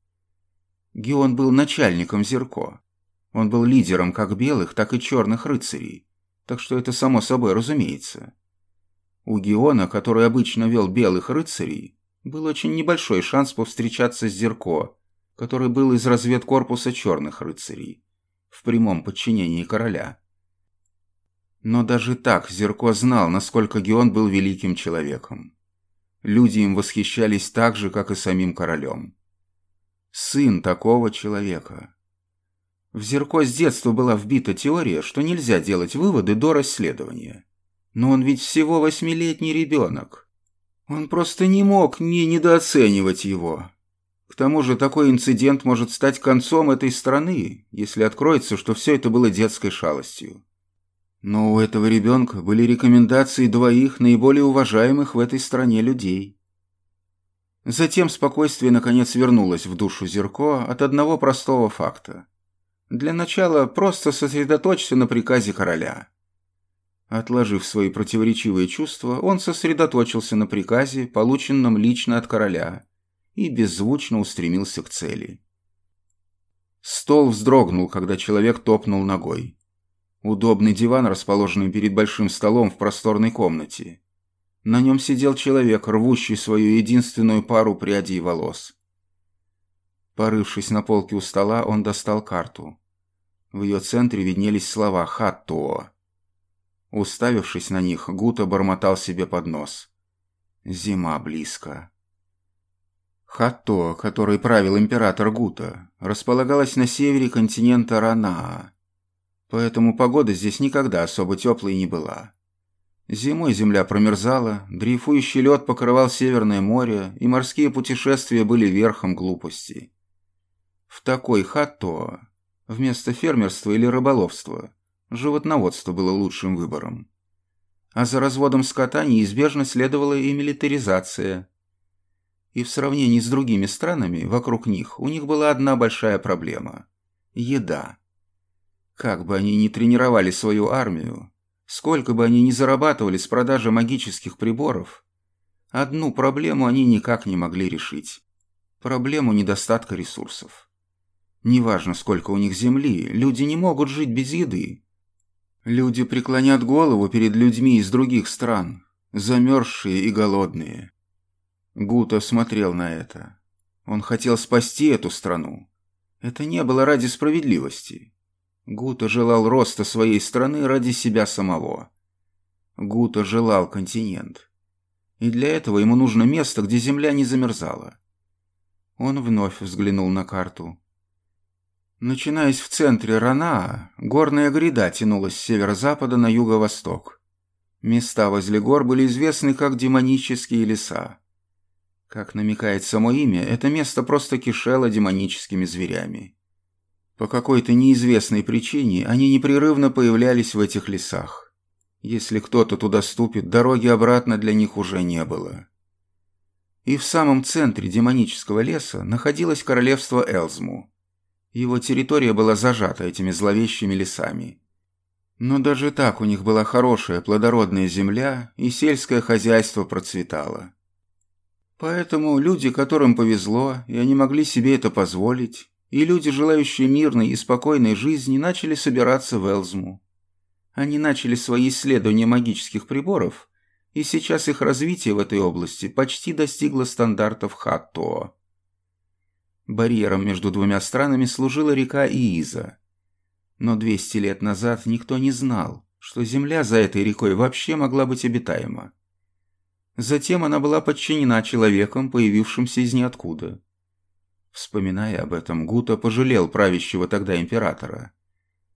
S2: Геон был начальником Зерко. Он был лидером как белых, так и черных рыцарей, так что это само собой разумеется. У Геона, который обычно вел белых рыцарей, был очень небольшой шанс повстречаться с Зерко, который был из разведкорпуса черных рыцарей, в прямом подчинении короля. Но даже так Зерко знал, насколько Геон был великим человеком. Люди им восхищались так же, как и самим королем. Сын такого человека. В Зерко с детства была вбита теория, что нельзя делать выводы до расследования. Но он ведь всего восьмилетний ребенок. Он просто не мог не недооценивать его. К тому же такой инцидент может стать концом этой страны, если откроется, что все это было детской шалостью. Но у этого ребенка были рекомендации двоих наиболее уважаемых в этой стране людей. Затем спокойствие наконец вернулось в душу Зерко от одного простого факта. Для начала просто сосредоточься на приказе короля». Отложив свои противоречивые чувства, он сосредоточился на приказе, полученном лично от короля, и беззвучно устремился к цели. Стол вздрогнул, когда человек топнул ногой. Удобный диван, расположенный перед большим столом в просторной комнате. На нем сидел человек, рвущий свою единственную пару прядей волос. Порывшись на полке у стола, он достал карту. В ее центре виднелись слова «Хаттуо». Уставившись на них, Гута бормотал себе под нос. Зима близко. Хатто, который правил император Гута, располагалась на севере континента Ранаа, поэтому погода здесь никогда особо теплой не была. Зимой земля промерзала, дрейфующий лед покрывал Северное море, и морские путешествия были верхом глупости. В такой Хатто вместо фермерства или рыболовства животноводство было лучшим выбором. А за разводом скота неизбежно следовала и милитаризация. И в сравнении с другими странами вокруг них у них была одна большая проблема – еда. Как бы они ни тренировали свою армию, сколько бы они ни зарабатывали с продажи магических приборов, одну проблему они никак не могли решить – проблему недостатка ресурсов. Неважно, сколько у них земли, люди не могут жить без еды. Люди преклонят голову перед людьми из других стран, замерзшие и голодные. Гута смотрел на это. Он хотел спасти эту страну. Это не было ради справедливости. Гута желал роста своей страны ради себя самого. Гута желал континент. И для этого ему нужно место, где земля не замерзала. Он вновь взглянул на карту. Начинаясь в центре Ранаа, горная гряда тянулась с северо-запада на юго-восток. Места возле гор были известны как демонические леса. Как намекает само имя, это место просто кишело демоническими зверями. По какой-то неизвестной причине они непрерывно появлялись в этих лесах. Если кто-то туда ступит, дороги обратно для них уже не было. И в самом центре демонического леса находилось королевство Элзму, его территория была зажата этими зловещими лесами. Но даже так у них была хорошая плодородная земля, и сельское хозяйство процветало. Поэтому люди, которым повезло, и они могли себе это позволить, и люди, желающие мирной и спокойной жизни, начали собираться в Элзму. Они начали свои исследования магических приборов, и сейчас их развитие в этой области почти достигло стандартов Хаттоо. Барьером между двумя странами служила река Ииза. Но 200 лет назад никто не знал, что земля за этой рекой вообще могла быть обитаема. Затем она была подчинена человеком, появившимся из ниоткуда. Вспоминая об этом, Гута пожалел правящего тогда императора.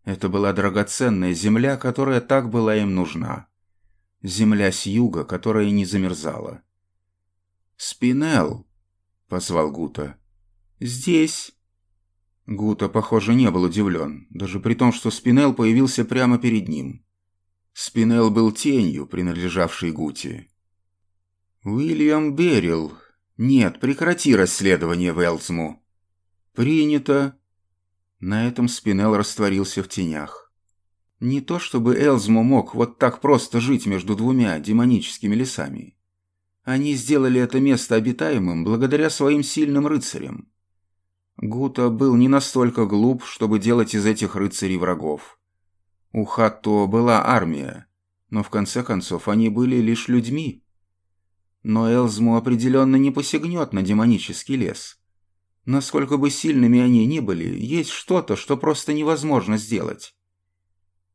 S2: Это была драгоценная земля, которая так была им нужна. Земля с юга, которая не замерзала. «Спинел!» — позвал Гута. «Здесь». Гута, похоже, не был удивлен, даже при том, что Спинел появился прямо перед ним. Спинел был тенью, принадлежавшей Гуте. «Уильям Берил. Нет, прекрати расследование в Элзму». «Принято». На этом Спинел растворился в тенях. Не то чтобы Элзму мог вот так просто жить между двумя демоническими лесами. Они сделали это место обитаемым благодаря своим сильным рыцарям. Гута был не настолько глуп, чтобы делать из этих рыцарей врагов. У Хатто была армия, но в конце концов они были лишь людьми. Но Элзму определенно не посягнет на демонический лес. Насколько бы сильными они ни были, есть что-то, что просто невозможно сделать.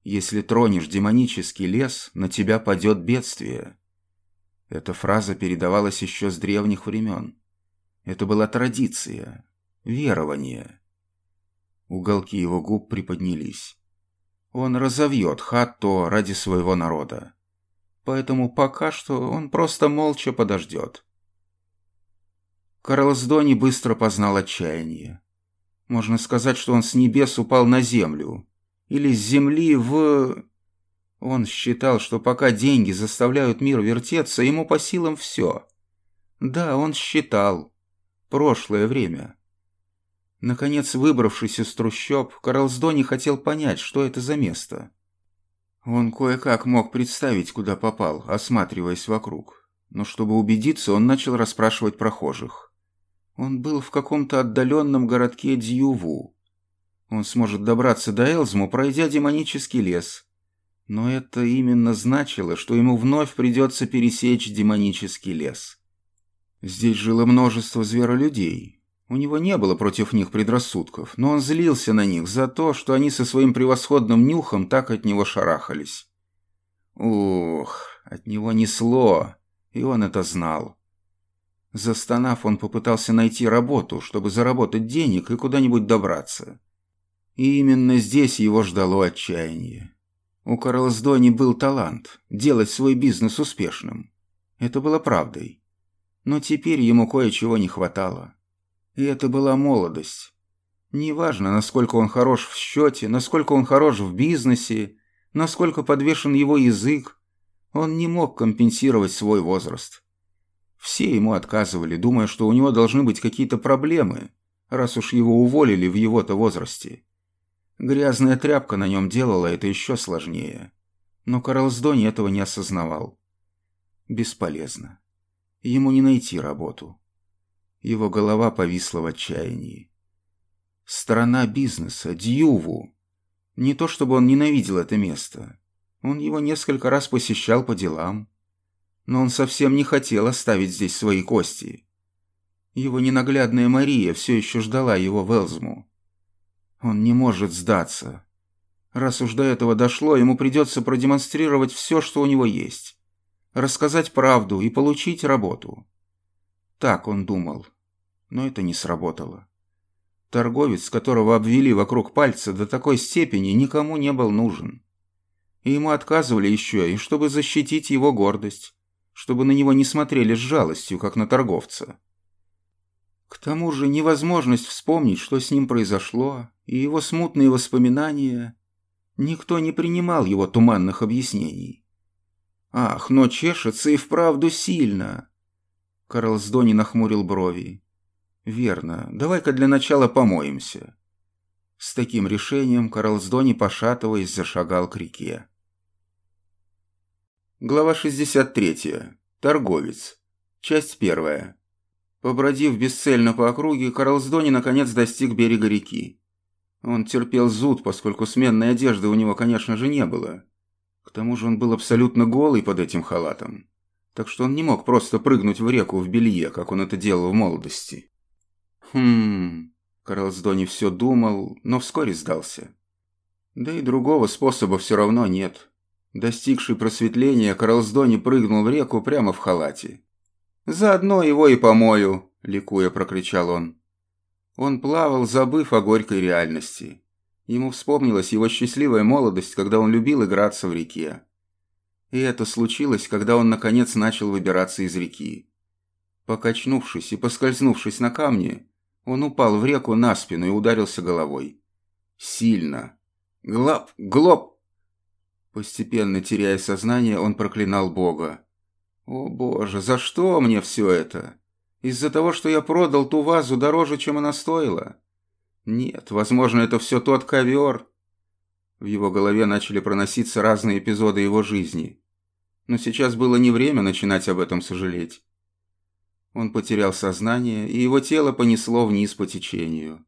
S2: Если тронешь демонический лес, на тебя падет бедствие. Эта фраза передавалась еще с древних времен. Это была традиция, верование. Уголки его губ приподнялись. Он разовьет Хатто ради своего народа. Поэтому пока что он просто молча подождет. Карлос Дони быстро познал отчаяние. Можно сказать, что он с небес упал на землю. Или с земли в... Он считал, что пока деньги заставляют мир вертеться, ему по силам все. Да, он считал. Прошлое время. Наконец, выбравшись из трущоб, Карлсдони хотел понять, что это за место. Он кое-как мог представить, куда попал, осматриваясь вокруг. Но чтобы убедиться, он начал расспрашивать прохожих. Он был в каком-то отдаленном городке Дьюву. Он сможет добраться до Элзму, пройдя демонический лес. Но это именно значило, что ему вновь придется пересечь демонический лес. Здесь жило множество зверолюдей, у него не было против них предрассудков, но он злился на них за то, что они со своим превосходным нюхом так от него шарахались. Ух, от него несло, и он это знал. Застонав, он попытался найти работу, чтобы заработать денег и куда-нибудь добраться. И именно здесь его ждало отчаяние. У Карлсдони был талант делать свой бизнес успешным. Это было правдой. Но теперь ему кое-чего не хватало. И это была молодость. Неважно, насколько он хорош в счете, насколько он хорош в бизнесе, насколько подвешен его язык, он не мог компенсировать свой возраст. Все ему отказывали, думая, что у него должны быть какие-то проблемы, раз уж его уволили в его-то возрасте. Грязная тряпка на нем делала это еще сложнее. Но Карлсдони этого не осознавал. Бесполезно. Ему не найти работу. Его голова повисла в отчаянии. Страна бизнеса, Дьюву. Не то чтобы он ненавидел это место. Он его несколько раз посещал по делам. Но он совсем не хотел оставить здесь свои кости. Его ненаглядная Мария все еще ждала его в Элзму. Он не может сдаться. Раз уж до этого дошло, ему придется продемонстрировать все, что у него есть. Рассказать правду и получить работу. Так он думал. Но это не сработало. Торговец, которого обвели вокруг пальца, до такой степени никому не был нужен. И ему отказывали еще и чтобы защитить его гордость, чтобы на него не смотрели с жалостью, как на торговца. К тому же невозможность вспомнить, что с ним произошло, и его смутные воспоминания... Никто не принимал его туманных объяснений. Ах, но чешется и вправду сильно. Карлсдони нахмурил брови. «Верно. Давай-ка для начала помоемся». С таким решением Карлсдони, пошатываясь, зашагал к реке. Глава 63. Торговец. Часть первая. Побродив бесцельно по округе, Карлсдони наконец достиг берега реки. Он терпел зуд, поскольку сменной одежды у него, конечно же, не было. К тому же он был абсолютно голый под этим халатом так что он не мог просто прыгнуть в реку в белье, как он это делал в молодости. Хм... Карлсдони все думал, но вскоре сдался. Да и другого способа все равно нет. Достигший просветления, Карлсдони прыгнул в реку прямо в халате. «Заодно его и помою», — ликуя прокричал он. Он плавал, забыв о горькой реальности. Ему вспомнилась его счастливая молодость, когда он любил играться в реке. И это случилось, когда он наконец начал выбираться из реки. Покачнувшись и поскользнувшись на камне, он упал в реку на спину и ударился головой. Сильно. Глап, глоп! Постепенно теряя сознание, он проклинал Бога. «О боже, за что мне все это? Из-за того, что я продал ту вазу дороже, чем она стоила? Нет, возможно, это все тот ковер, в его голове начали проноситься разные эпизоды его жизни. Но сейчас было не время начинать об этом сожалеть. Он потерял сознание, и его тело понесло вниз по течению.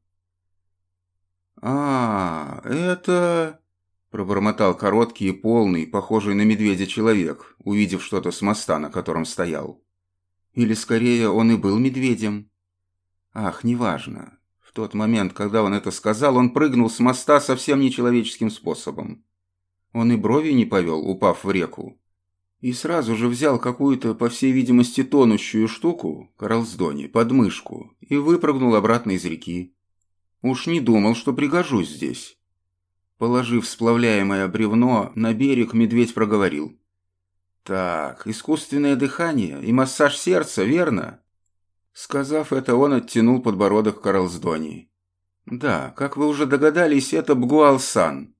S2: «А, это...» – пробормотал короткий и полный, похожий на медведя человек, увидев что-то с моста, на котором стоял. Или, скорее, он и был медведем. Ах, неважно. В тот момент, когда он это сказал, он прыгнул с моста совсем нечеловеческим способом. Он и брови не повел, упав в реку. И сразу же взял какую-то, по всей видимости, тонущую штуку, Карлсдони, под мышку, и выпрыгнул обратно из реки. Уж не думал, что пригожусь здесь. Положив сплавляемое бревно, на берег медведь проговорил. «Так, искусственное дыхание и массаж сердца, верно? Сказав это, он оттянул подбородок Карлсдони. «Да, как вы уже догадались, это Бгуалсан».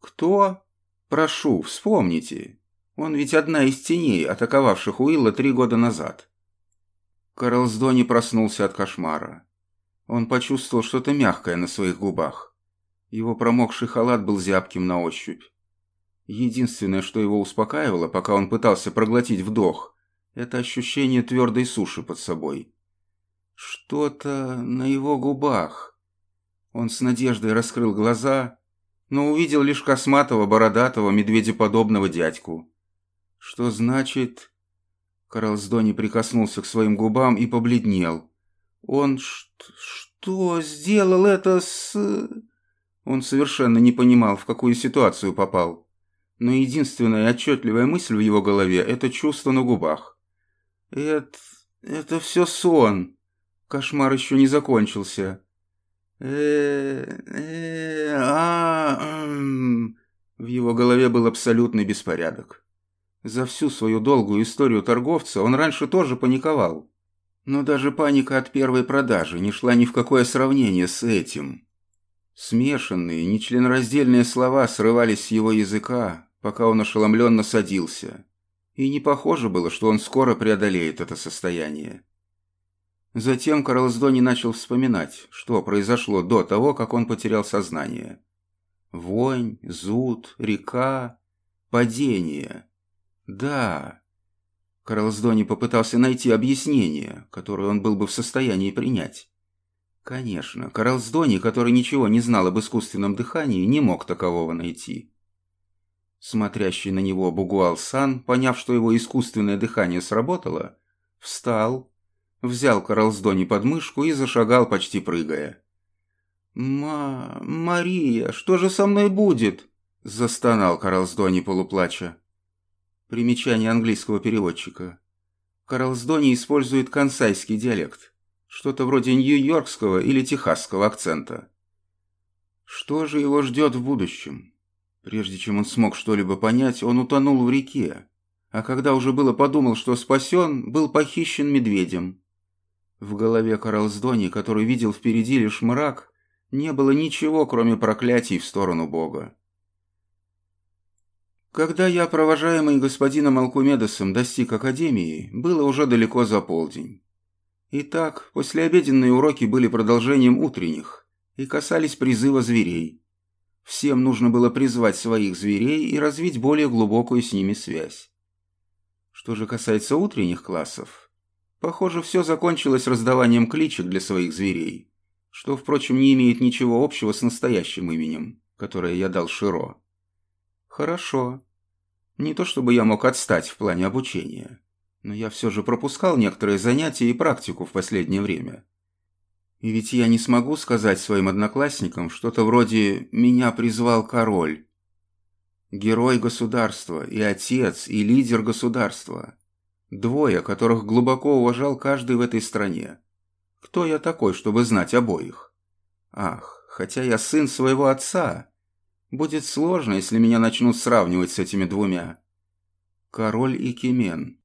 S2: «Кто?» «Прошу, вспомните. Он ведь одна из теней, атаковавших Уилла три года назад». Карлсдони проснулся от кошмара. Он почувствовал что-то мягкое на своих губах. Его промокший халат был зябким на ощупь. Единственное, что его успокаивало, пока он пытался проглотить вдох, это ощущение твердой суши под собой. Что-то на его губах. Он с надеждой раскрыл глаза, но увидел лишь косматого, бородатого, медведеподобного дядьку. Что значит... Карлсдони прикоснулся к своим губам и побледнел. Он что сделал это с... Он совершенно не понимал, в какую ситуацию попал. Но единственная отчетливая мысль в его голове – это чувство на губах. Это... это все сон. Кошмар еще не закончился. э э а В его голове был абсолютный беспорядок. За всю свою долгую историю торговца он раньше тоже паниковал. Но даже паника от первой продажи не шла ни в какое сравнение с этим. Смешанные, нечленораздельные слова срывались с его языка, пока он ошеломленно садился. И не похоже было, что он скоро преодолеет это состояние. Затем Карлсдони начал вспоминать, что произошло до того, как он потерял сознание. Вонь, зуд, река, падение. Да. Карлсдони попытался найти объяснение, которое он был бы в состоянии принять. Конечно, Карлсдони, который ничего не знал об искусственном дыхании, не мог такового найти. Смотрящий на него Бугуал-сан, поняв, что его искусственное дыхание сработало, встал, взял Карлсдони под мышку и зашагал, почти прыгая. «Ма... Мария, что же со мной будет?» – застонал Карлсдони полуплача. Примечание английского переводчика. Карлсдони использует кансайский диалект. Что-то вроде нью-йоркского или техасского акцента. Что же его ждет в будущем? Прежде чем он смог что-либо понять, он утонул в реке. А когда уже было подумал, что спасен, был похищен медведем. В голове Карлсдони, который видел впереди лишь мрак, не было ничего, кроме проклятий в сторону Бога. Когда я, провожаемый господином Алкумедосом, достиг Академии, было уже далеко за полдень. Итак, послеобеденные уроки были продолжением утренних и касались призыва зверей. Всем нужно было призвать своих зверей и развить более глубокую с ними связь. Что же касается утренних классов, похоже, все закончилось раздаванием кличек для своих зверей, что, впрочем, не имеет ничего общего с настоящим именем, которое я дал Широ. Хорошо. Не то чтобы я мог отстать в плане обучения, но я все же пропускал некоторые занятия и практику в последнее время. И ведь я не смогу сказать своим одноклассникам что-то вроде «меня призвал король». Герой государства, и отец, и лидер государства. Двое, которых глубоко уважал каждый в этой стране. Кто я такой, чтобы знать обоих? Ах, хотя я сын своего отца, Будет сложно, если меня начнут сравнивать с этими двумя. Король и Кемен.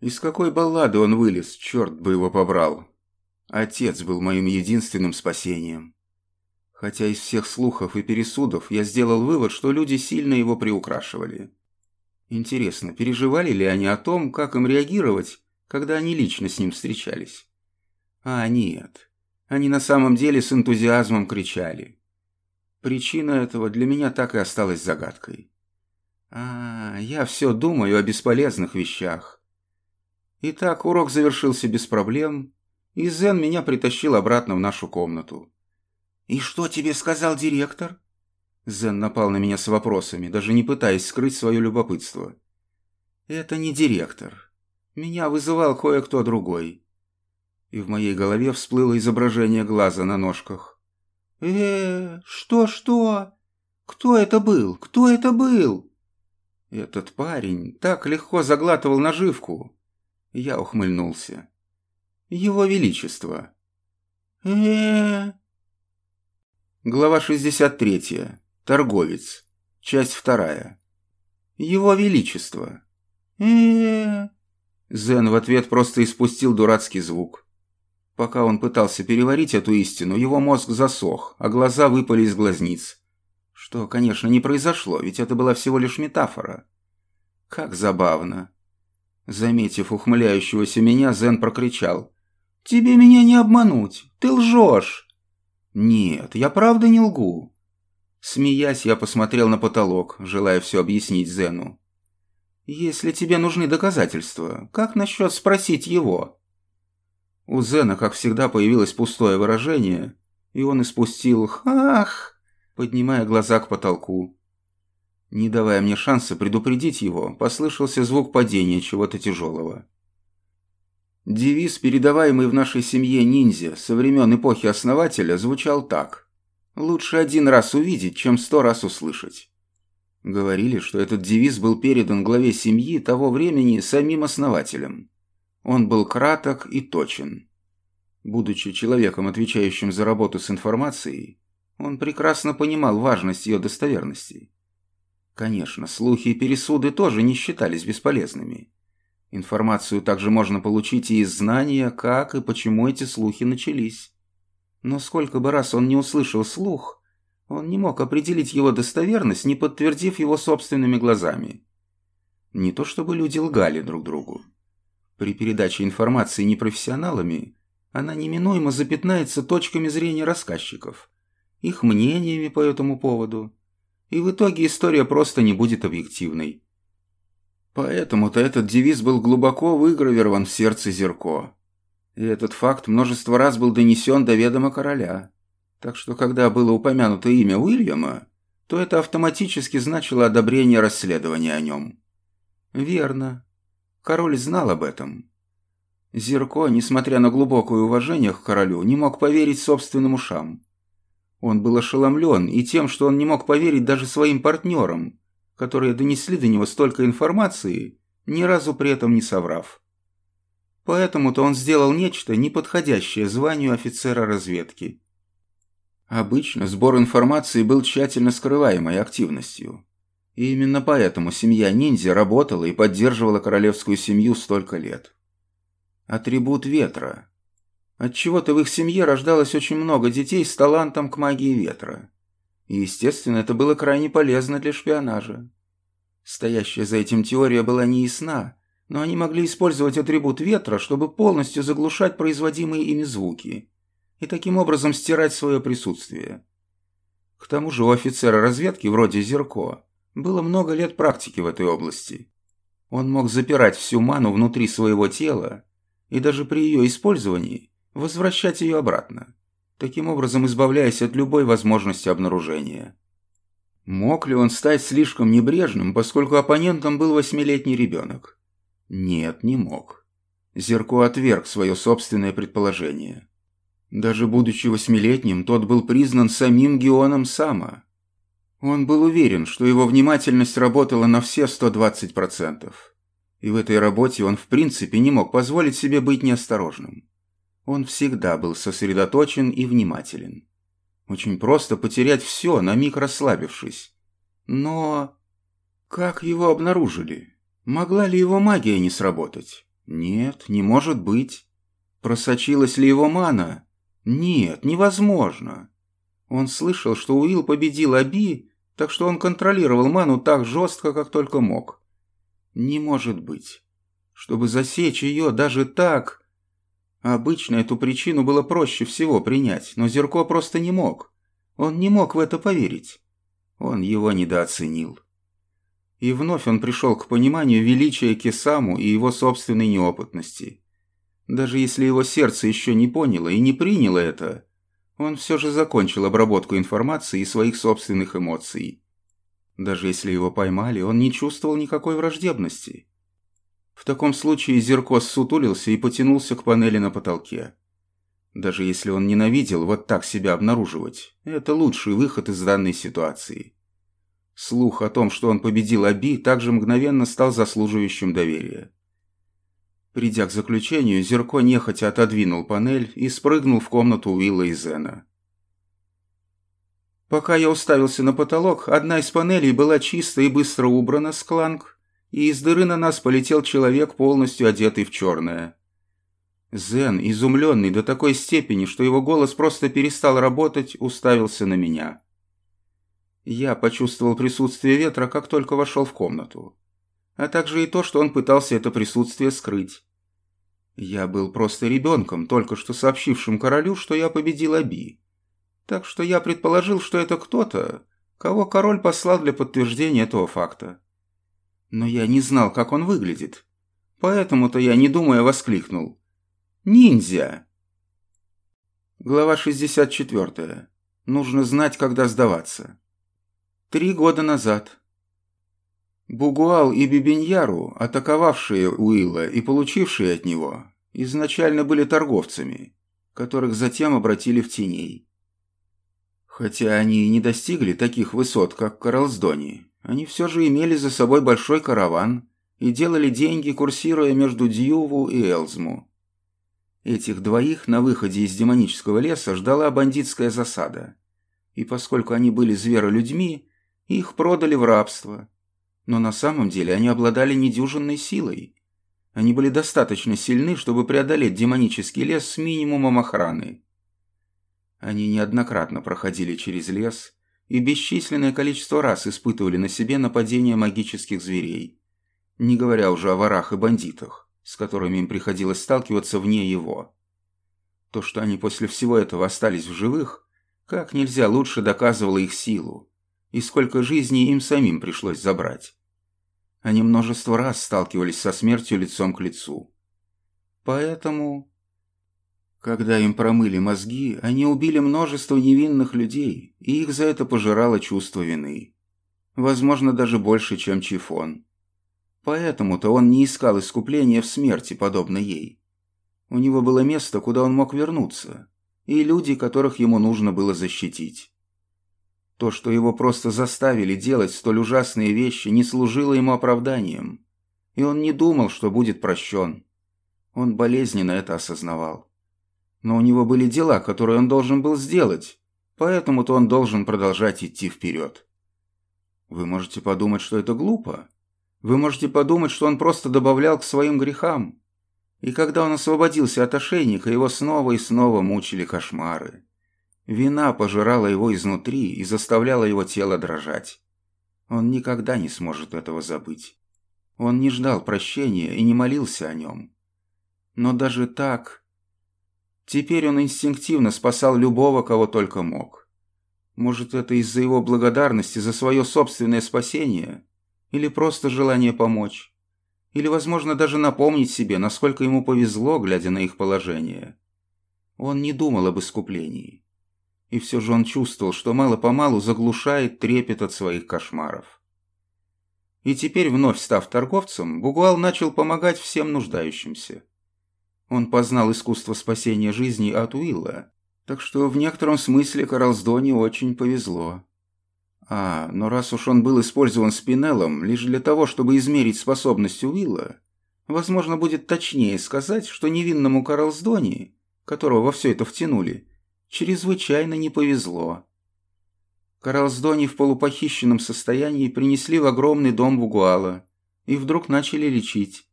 S2: Из какой баллады он вылез, черт бы его побрал. Отец был моим единственным спасением. Хотя из всех слухов и пересудов я сделал вывод, что люди сильно его приукрашивали. Интересно, переживали ли они о том, как им реагировать, когда они лично с ним встречались? А нет. Они на самом деле с энтузиазмом кричали. Причина этого для меня так и осталась загадкой. А, я все думаю о бесполезных вещах. Итак, урок завершился без проблем, и Зен меня притащил обратно в нашу комнату. «И что тебе сказал директор?» Зен напал на меня с вопросами, даже не пытаясь скрыть свое любопытство. «Это не директор. Меня вызывал кое-кто другой». И в моей голове всплыло изображение глаза на ножках э что-что? Кто это был? Кто это был?» Этот парень так легко заглатывал наживку. Я ухмыльнулся. «Его Величество». э Глава 63. Торговец. Часть вторая. Его Величество. э Зен в ответ просто испустил дурацкий звук. Пока он пытался переварить эту истину, его мозг засох, а глаза выпали из глазниц. Что, конечно, не произошло, ведь это была всего лишь метафора. Как забавно. Заметив ухмыляющегося меня, Зен прокричал. Тебе меня не обмануть, ты лжешь!» «Нет, я правда не лгу». Смеясь, я посмотрел на потолок, желая все объяснить Зену. «Если тебе нужны доказательства, как насчет спросить его?» У Зена, как всегда, появилось пустое выражение, и он испустил «Хах!», поднимая глаза к потолку. Не давая мне шанса предупредить его, послышался звук падения чего-то тяжелого. Девиз, передаваемый в нашей семье ниндзя со времен эпохи Основателя, звучал так. «Лучше один раз увидеть, чем сто раз услышать». Говорили, что этот девиз был передан главе семьи того времени самим Основателем. Он был краток и точен. Будучи человеком, отвечающим за работу с информацией, он прекрасно понимал важность ее достоверности. Конечно, слухи и пересуды тоже не считались бесполезными. Информацию также можно получить и из знания, как и почему эти слухи начались. Но сколько бы раз он не услышал слух, он не мог определить его достоверность, не подтвердив его собственными глазами. Не то чтобы люди лгали друг другу. При передаче информации непрофессионалами она неминуемо запятнается точками зрения рассказчиков, их мнениями по этому поводу, и в итоге история просто не будет объективной. Поэтому-то этот девиз был глубоко выгравирован в сердце Зерко. И этот факт множество раз был донесен до ведома короля. Так что, когда было упомянуто имя Уильяма, то это автоматически значило одобрение расследования о нем. Верно. Король знал об этом. Зерко, несмотря на глубокое уважение к королю, не мог поверить собственным ушам. Он был ошеломлен и тем, что он не мог поверить даже своим партнерам, которые донесли до него столько информации, ни разу при этом не соврав. Поэтому-то он сделал нечто, неподходящее званию офицера разведки. Обычно сбор информации был тщательно скрываемой активностью. И именно поэтому семья ниндзя работала и поддерживала королевскую семью столько лет. Атрибут ветра, Отчего-то в их семье рождалось очень много детей с талантом к магии ветра. И, естественно, это было крайне полезно для шпионажа. Стоящая за этим теория была неясна, но они могли использовать атрибут ветра, чтобы полностью заглушать производимые ими звуки и таким образом стирать свое присутствие. К тому же у офицера разведки, вроде Зерко, было много лет практики в этой области. Он мог запирать всю ману внутри своего тела, и даже при ее использовании возвращать ее обратно, таким образом избавляясь от любой возможности обнаружения. Мог ли он стать слишком небрежным, поскольку оппонентом был восьмилетний ребенок? Нет, не мог. Зерко отверг свое собственное предположение. Даже будучи восьмилетним, тот был признан самим Геоном Сама. Он был уверен, что его внимательность работала на все 120%. И в этой работе он в принципе не мог позволить себе быть неосторожным. Он всегда был сосредоточен и внимателен. Очень просто потерять все, на миг расслабившись. Но... Как его обнаружили? Могла ли его магия не сработать? Нет, не может быть. Просочилась ли его мана? Нет, невозможно. Он слышал, что Уилл победил Аби, так что он контролировал ману так жестко, как только мог. Не может быть. Чтобы засечь ее даже так... Обычно эту причину было проще всего принять, но Зерко просто не мог. Он не мог в это поверить. Он его недооценил. И вновь он пришел к пониманию величия Кесаму и его собственной неопытности. Даже если его сердце еще не поняло и не приняло это, он все же закончил обработку информации и своих собственных эмоций. Даже если его поймали, он не чувствовал никакой враждебности. В таком случае Зерко сутулился и потянулся к панели на потолке. Даже если он ненавидел вот так себя обнаруживать, это лучший выход из данной ситуации. Слух о том, что он победил Аби, также мгновенно стал заслуживающим доверия. Придя к заключению, Зерко нехотя отодвинул панель и спрыгнул в комнату Уилла и Зена. Пока я уставился на потолок, одна из панелей была чисто и быстро убрана с кланг, и из дыры на нас полетел человек, полностью одетый в черное. Зен, изумленный до такой степени, что его голос просто перестал работать, уставился на меня. Я почувствовал присутствие ветра, как только вошел в комнату, а также и то, что он пытался это присутствие скрыть. Я был просто ребенком, только что сообщившим королю, что я победил Аби. Так что я предположил, что это кто-то, кого король послал для подтверждения этого факта. Но я не знал, как он выглядит. Поэтому-то я, не думая, воскликнул. «Ниндзя!» Глава 64. Нужно знать, когда сдаваться. Три года назад. Бугуал и Бибиньяру, атаковавшие Уилла и получившие от него, изначально были торговцами, которых затем обратили в теней. Хотя они и не достигли таких высот, как в они все же имели за собой большой караван и делали деньги, курсируя между Дьюву и Элзму. Этих двоих на выходе из демонического леса ждала бандитская засада. И поскольку они были зверолюдьми, их продали в рабство. Но на самом деле они обладали недюжинной силой. Они были достаточно сильны, чтобы преодолеть демонический лес с минимумом охраны. Они неоднократно проходили через лес и бесчисленное количество раз испытывали на себе нападения магических зверей, не говоря уже о ворах и бандитах, с которыми им приходилось сталкиваться вне его. То, что они после всего этого остались в живых, как нельзя лучше доказывало их силу, и сколько жизней им самим пришлось забрать. Они множество раз сталкивались со смертью лицом к лицу. Поэтому когда им промыли мозги, они убили множество невинных людей, и их за это пожирало чувство вины. Возможно, даже больше, чем Чифон. Поэтому-то он не искал искупления в смерти, подобно ей. У него было место, куда он мог вернуться, и люди, которых ему нужно было защитить. То, что его просто заставили делать столь ужасные вещи, не служило ему оправданием, и он не думал, что будет прощен. Он болезненно это осознавал. Но у него были дела, которые он должен был сделать, поэтому-то он должен продолжать идти вперед. Вы можете подумать, что это глупо. Вы можете подумать, что он просто добавлял к своим грехам. И когда он освободился от ошейника, его снова и снова мучили кошмары. Вина пожирала его изнутри и заставляла его тело дрожать. Он никогда не сможет этого забыть. Он не ждал прощения и не молился о нем. Но даже так Теперь он инстинктивно спасал любого, кого только мог. Может, это из-за его благодарности за свое собственное спасение? Или просто желание помочь? Или, возможно, даже напомнить себе, насколько ему повезло, глядя на их положение? Он не думал об искуплении. И все же он чувствовал, что мало-помалу заглушает трепет от своих кошмаров. И теперь, вновь став торговцем, Бугуал начал помогать всем нуждающимся. Он познал искусство спасения жизни от Уилла, так что в некотором смысле Карлсдоне очень повезло. А, но раз уж он был использован Спинеллом лишь для того, чтобы измерить способность Уилла, возможно, будет точнее сказать, что невинному Карлсдоне, которого во все это втянули, чрезвычайно не повезло. Карлсдоне в полупохищенном состоянии принесли в огромный дом Бугуала и вдруг начали лечить.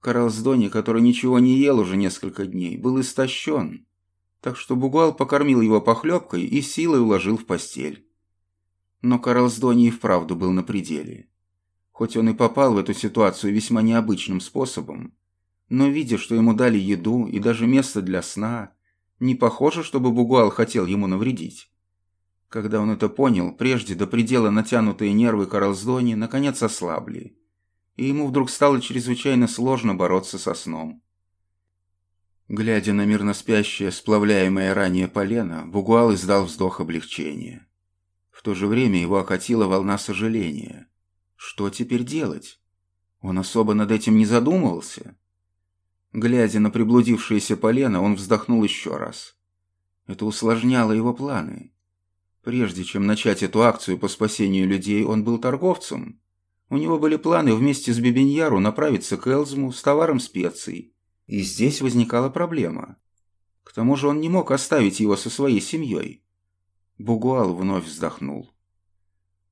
S2: Карлсдони, который ничего не ел уже несколько дней, был истощен, так что Бугуал покормил его похлебкой и силой уложил в постель. Но Карлсдони и вправду был на пределе. Хоть он и попал в эту ситуацию весьма необычным способом, но видя, что ему дали еду и даже место для сна, не похоже, чтобы Бугуал хотел ему навредить. Когда он это понял, прежде до предела натянутые нервы Карлсдони наконец ослабли, и ему вдруг стало чрезвычайно сложно бороться со сном. Глядя на мирно спящее, сплавляемое ранее полено, Бугуал издал вздох облегчения. В то же время его окатила волна сожаления. Что теперь делать? Он особо над этим не задумывался. Глядя на приблудившееся полено, он вздохнул еще раз. Это усложняло его планы. Прежде чем начать эту акцию по спасению людей, он был торговцем. У него были планы вместе с Бибиньяру направиться к Элзму с товаром специй. И здесь возникала проблема. К тому же он не мог оставить его со своей семьей. Бугуал вновь вздохнул.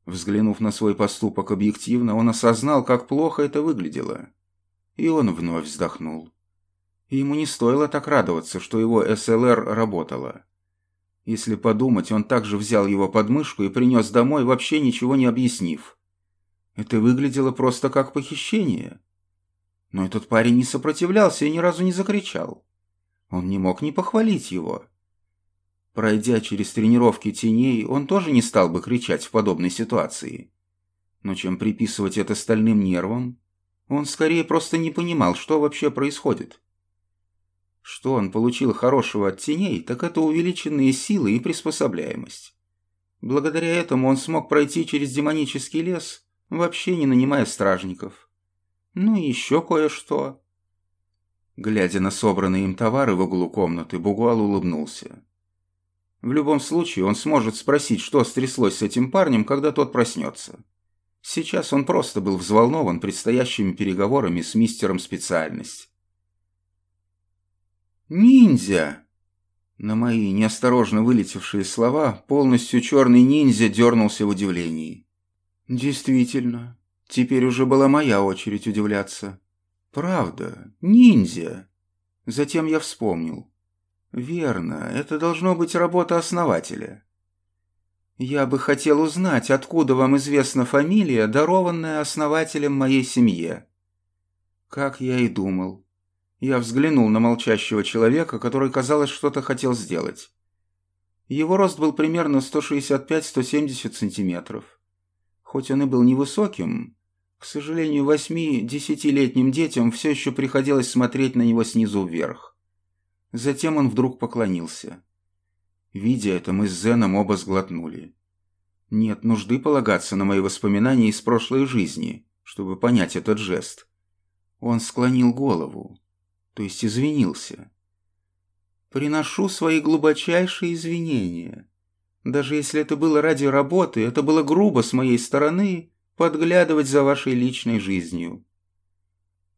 S2: Взглянув на свой поступок объективно, он осознал, как плохо это выглядело. И он вновь вздохнул. Ему не стоило так радоваться, что его СЛР работала. Если подумать, он также взял его под мышку и принес домой, вообще ничего не объяснив. Это выглядело просто как похищение. Но этот парень не сопротивлялся и ни разу не закричал. Он не мог не похвалить его. Пройдя через тренировки теней, он тоже не стал бы кричать в подобной ситуации. Но чем приписывать это стальным нервам, он скорее просто не понимал, что вообще происходит. Что он получил хорошего от теней, так это увеличенные силы и приспособляемость. Благодаря этому он смог пройти через демонический лес, вообще не нанимая стражников. Ну и еще кое-что. Глядя на собранные им товары в углу комнаты, Бугуал улыбнулся. В любом случае, он сможет спросить, что стряслось с этим парнем, когда тот проснется. Сейчас он просто был взволнован предстоящими переговорами с мистером специальность. «Ниндзя!» На мои неосторожно вылетевшие слова полностью черный ниндзя дернулся в удивлении. Действительно, теперь уже была моя очередь удивляться. Правда, ниндзя. Затем я вспомнил. Верно, это должно быть работа основателя. Я бы хотел узнать, откуда вам известна фамилия, дарованная основателем моей семье. Как я и думал. Я взглянул на молчащего человека, который, казалось, что-то хотел сделать. Его рост был примерно 165-170 сантиметров. Хоть он и был невысоким, к сожалению, восьми-десятилетним детям все еще приходилось смотреть на него снизу вверх. Затем он вдруг поклонился. Видя это, мы с Зеном оба сглотнули. Нет нужды полагаться на мои воспоминания из прошлой жизни, чтобы понять этот жест. Он склонил голову то есть извинился. Приношу свои глубочайшие извинения. Даже если это было ради работы, это было грубо с моей стороны подглядывать за вашей личной жизнью.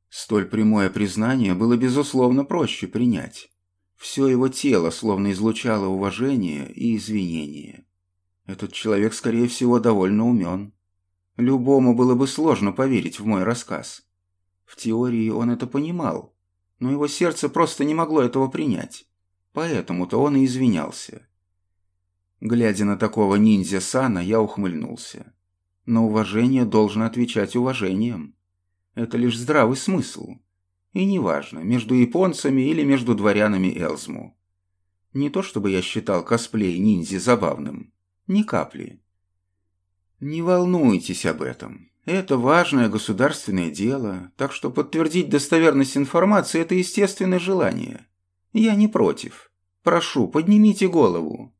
S2: Столь прямое признание было, безусловно, проще принять. Все его тело словно излучало уважение и извинение. Этот человек, скорее всего, довольно умен. Любому было бы сложно поверить в мой рассказ. В теории он это понимал, но его сердце просто не могло этого принять. Поэтому-то он и извинялся. Глядя на такого ниндзя Сана, я ухмыльнулся. На уважение должен отвечать уважением. Это лишь здравый смысл. И неважно, между японцами или между дворянами Элзму. Не то чтобы я считал косплей ниндзи забавным. Ни капли. Не волнуйтесь об этом. Это важное государственное дело, так что подтвердить достоверность информации – это естественное желание. Я не против. Прошу, поднимите голову.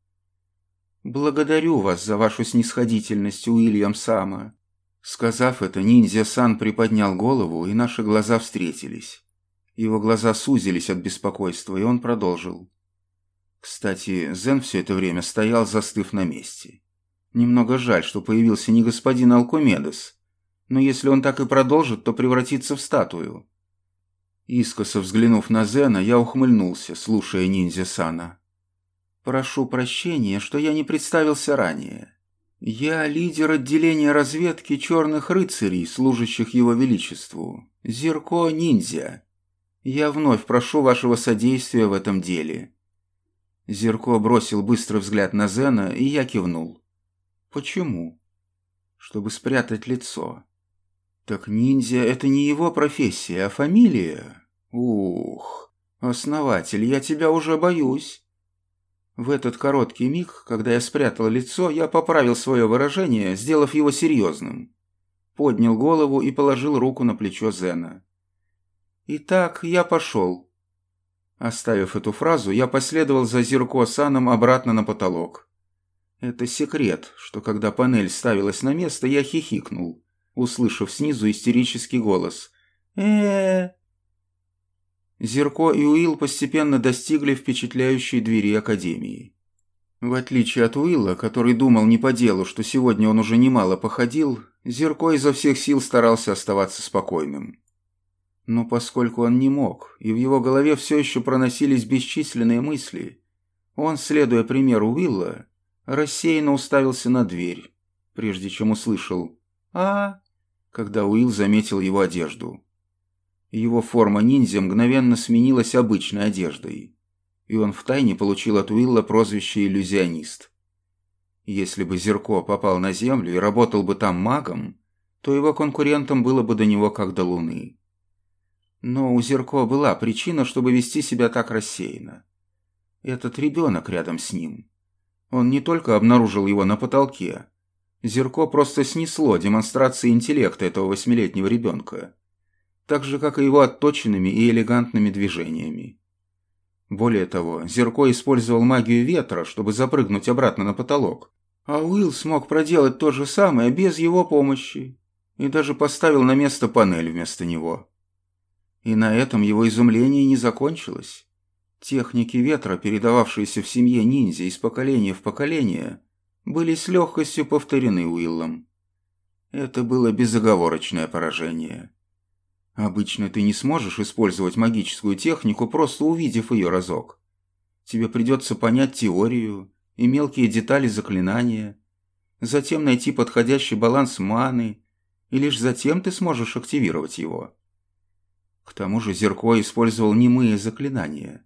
S2: Благодарю вас за вашу снисходительность, Уильям Сама. Сказав это, ниндзя-сан приподнял голову, и наши глаза встретились. Его глаза сузились от беспокойства, и он продолжил. Кстати, Зен все это время стоял, застыв на месте. Немного жаль, что появился не господин Алкумедес, но если он так и продолжит, то превратится в статую. Искоса взглянув на Зена, я ухмыльнулся, слушая ниндзя Сана. «Прошу прощения, что я не представился ранее. Я лидер отделения разведки черных рыцарей, служащих его величеству. Зерко Ниндзя. Я вновь прошу вашего содействия в этом деле». Зерко бросил быстрый взгляд на Зена, и я кивнул. «Почему?» «Чтобы спрятать лицо. Так ниндзя — это не его профессия, а фамилия? Ух, основатель, я тебя уже боюсь. В этот короткий миг, когда я спрятал лицо, я поправил свое выражение, сделав его серьезным. Поднял голову и положил руку на плечо Зена. «Итак, я пошел». Оставив эту фразу, я последовал за Зирко-саном обратно на потолок. Это секрет, что когда панель ставилась на место, я хихикнул услышав снизу истерический голос. э Зерко и Уилл постепенно достигли впечатляющей двери Академии. В отличие от Уилла, который думал не по делу, что сегодня он уже немало походил, Зерко изо всех сил старался оставаться спокойным. Но поскольку он не мог, и в его голове все еще проносились бесчисленные мысли, он, следуя примеру Уилла, рассеянно уставился на дверь, прежде чем услышал «А?», когда Уилл заметил его одежду. Его форма ниндзя мгновенно сменилась обычной одеждой, и он втайне получил от Уилла прозвище «иллюзионист». Если бы Зерко попал на Землю и работал бы там магом, то его конкурентом было бы до него как до Луны. Но у Зерко была причина, чтобы вести себя так рассеянно. Этот ребенок рядом с ним. Он не только обнаружил его на потолке. Зерко просто снесло демонстрации интеллекта этого восьмилетнего ребенка. Так же, как и его отточенными и элегантными движениями. Более того, Зерко использовал магию ветра, чтобы запрыгнуть обратно на потолок. А Уилл смог проделать то же самое без его помощи. И даже поставил на место панель вместо него. И на этом его изумление не закончилось. Техники ветра, передававшиеся в семье ниндзя из поколения в поколение, были с легкостью повторены Уиллом. Это было безоговорочное поражение. Обычно ты не сможешь использовать магическую технику, просто увидев ее разок. Тебе придется понять теорию и мелкие детали заклинания, затем найти подходящий баланс маны, и лишь затем ты сможешь активировать его. К тому же Зерко использовал немые заклинания.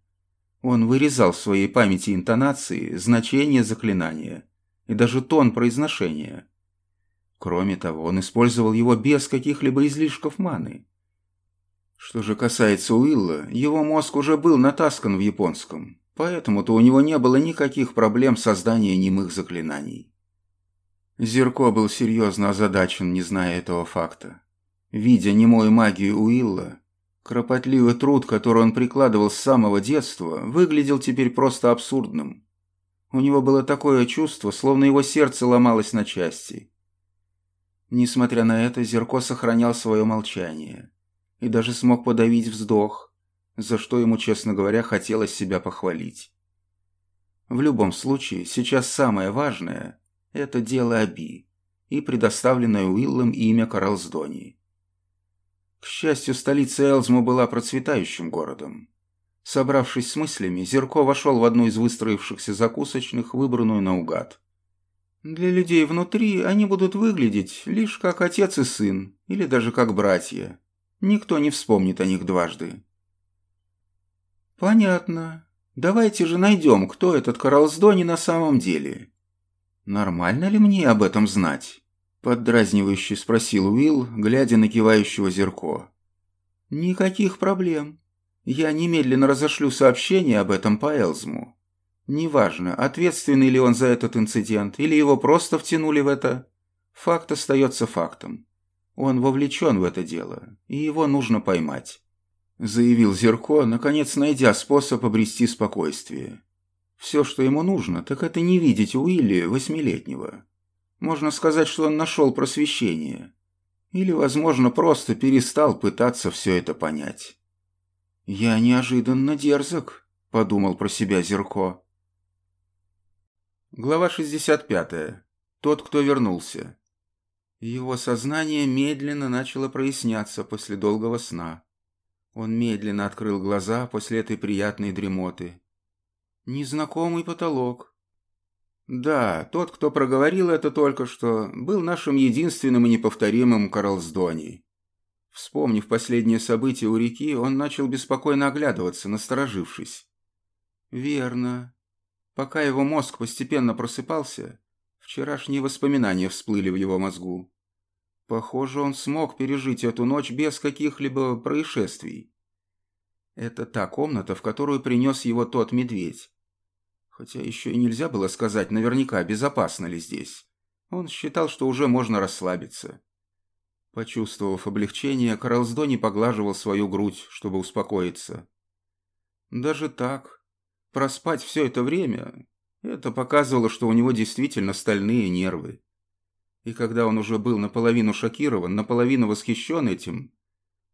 S2: Он вырезал в своей памяти интонации, значение заклинания и даже тон произношения. Кроме того, он использовал его без каких-либо излишков маны. Что же касается Уилла, его мозг уже был натаскан в японском, поэтому-то у него не было никаких проблем создания немых заклинаний. Зерко был серьезно озадачен, не зная этого факта. Видя немую магию Уилла, Кропотливый труд, который он прикладывал с самого детства, выглядел теперь просто абсурдным. У него было такое чувство, словно его сердце ломалось на части. Несмотря на это, Зерко сохранял свое молчание и даже смог подавить вздох, за что ему, честно говоря, хотелось себя похвалить. В любом случае, сейчас самое важное – это дело Аби и предоставленное Уиллом имя Карлсдонии. К счастью, столица Элзму была процветающим городом. Собравшись с мыслями, Зерко вошел в одну из выстроившихся закусочных, выбранную наугад. Для людей внутри они будут выглядеть лишь как отец и сын, или даже как братья. Никто не вспомнит о них дважды. «Понятно. Давайте же найдем, кто этот Карлсдони на самом деле. Нормально ли мне об этом знать?» Поддразнивающе спросил Уилл, глядя на кивающего Зерко. «Никаких проблем. Я немедленно разошлю сообщение об этом по Элзму. Неважно, ответственный ли он за этот инцидент, или его просто втянули в это. Факт остается фактом. Он вовлечен в это дело, и его нужно поймать», — заявил Зерко, наконец найдя способ обрести спокойствие. «Все, что ему нужно, так это не видеть Уилли восьмилетнего». Можно сказать, что он нашел просвещение. Или, возможно, просто перестал пытаться все это понять. «Я неожиданно дерзок», — подумал про себя Зерко. Глава 65. Тот, кто вернулся. Его сознание медленно начало проясняться после долгого сна. Он медленно открыл глаза после этой приятной дремоты. Незнакомый потолок, да, тот, кто проговорил это только что, был нашим единственным и неповторимым Карлсдони. Вспомнив последние события у реки, он начал беспокойно оглядываться, насторожившись. Верно. Пока его мозг постепенно просыпался, вчерашние воспоминания всплыли в его мозгу. Похоже, он смог пережить эту ночь без каких-либо происшествий. Это та комната, в которую принес его тот медведь. Хотя еще и нельзя было сказать наверняка, безопасно ли здесь. Он считал, что уже можно расслабиться. Почувствовав облегчение, Карлсдони поглаживал свою грудь, чтобы успокоиться. Даже так, проспать все это время, это показывало, что у него действительно стальные нервы. И когда он уже был наполовину шокирован, наполовину восхищен этим,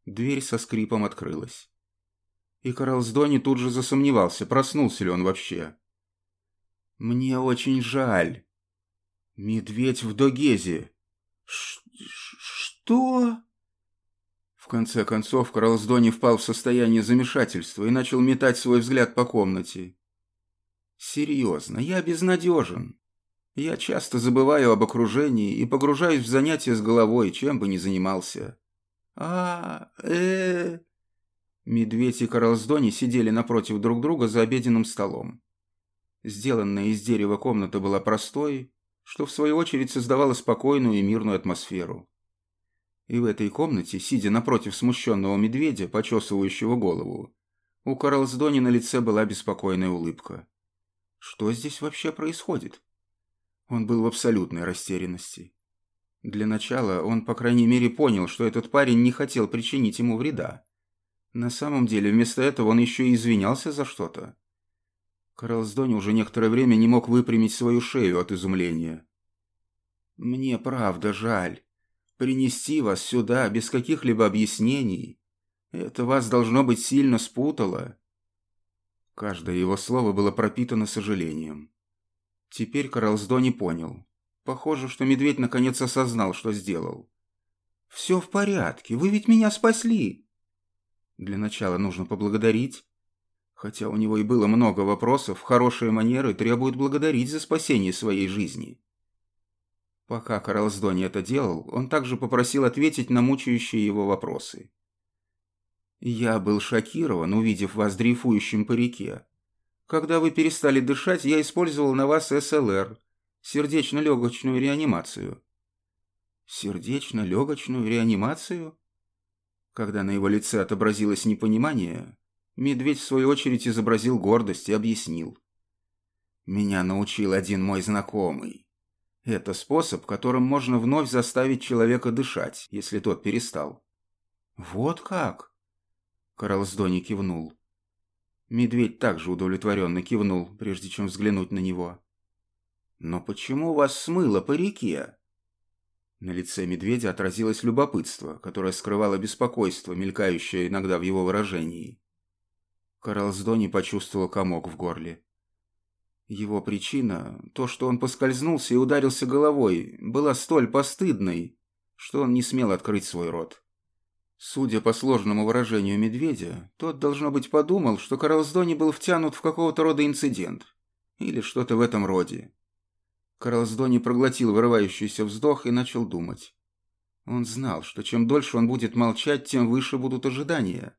S2: дверь со скрипом открылась. И Карлсдони тут же засомневался, проснулся ли он вообще. Мне очень жаль. Медведь в Догезе. Ш что? В конце концов, Карлсдони впал в состояние замешательства и начал метать свой взгляд по комнате. Серьезно, я безнадежен. Я часто забываю об окружении и погружаюсь в занятия с головой, чем бы ни занимался. А, э, Медведь и Карлсдони сидели напротив друг друга за обеденным столом. Сделанная из дерева комната была простой, что в свою очередь создавало спокойную и мирную атмосферу. И в этой комнате, сидя напротив смущенного медведя, почесывающего голову, у Карлсдони на лице была беспокойная улыбка. Что здесь вообще происходит? Он был в абсолютной растерянности. Для начала он, по крайней мере, понял, что этот парень не хотел причинить ему вреда. На самом деле, вместо этого он еще и извинялся за что-то. Карлсдони уже некоторое время не мог выпрямить свою шею от изумления. «Мне правда жаль. Принести вас сюда без каких-либо объяснений. Это вас, должно быть, сильно спутало». Каждое его слово было пропитано сожалением. Теперь Карлсдони понял. Похоже, что медведь наконец осознал, что сделал. «Все в порядке, вы ведь меня спасли!» Для начала нужно поблагодарить. Хотя у него и было много вопросов, хорошие манеры требуют благодарить за спасение своей жизни. Пока Карлсдони это делал, он также попросил ответить на мучающие его вопросы. «Я был шокирован, увидев вас дрейфующим по реке. Когда вы перестали дышать, я использовал на вас СЛР, сердечно-легочную реанимацию». «Сердечно-легочную реанимацию?» Когда на его лице отобразилось непонимание, медведь в свою очередь изобразил гордость и объяснил. «Меня научил один мой знакомый. Это способ, которым можно вновь заставить человека дышать, если тот перестал». «Вот как?» Карлсдони кивнул. Медведь также удовлетворенно кивнул, прежде чем взглянуть на него. «Но почему вас смыло по реке?» На лице медведя отразилось любопытство, которое скрывало беспокойство, мелькающее иногда в его выражении. Карлсдони почувствовал комок в горле. Его причина, то, что он поскользнулся и ударился головой, была столь постыдной, что он не смел открыть свой рот. Судя по сложному выражению медведя, тот, должно быть, подумал, что Карлсдони был втянут в какого-то рода инцидент. Или что-то в этом роде. Карлсдони проглотил вырывающийся вздох и начал думать. Он знал, что чем дольше он будет молчать, тем выше будут ожидания.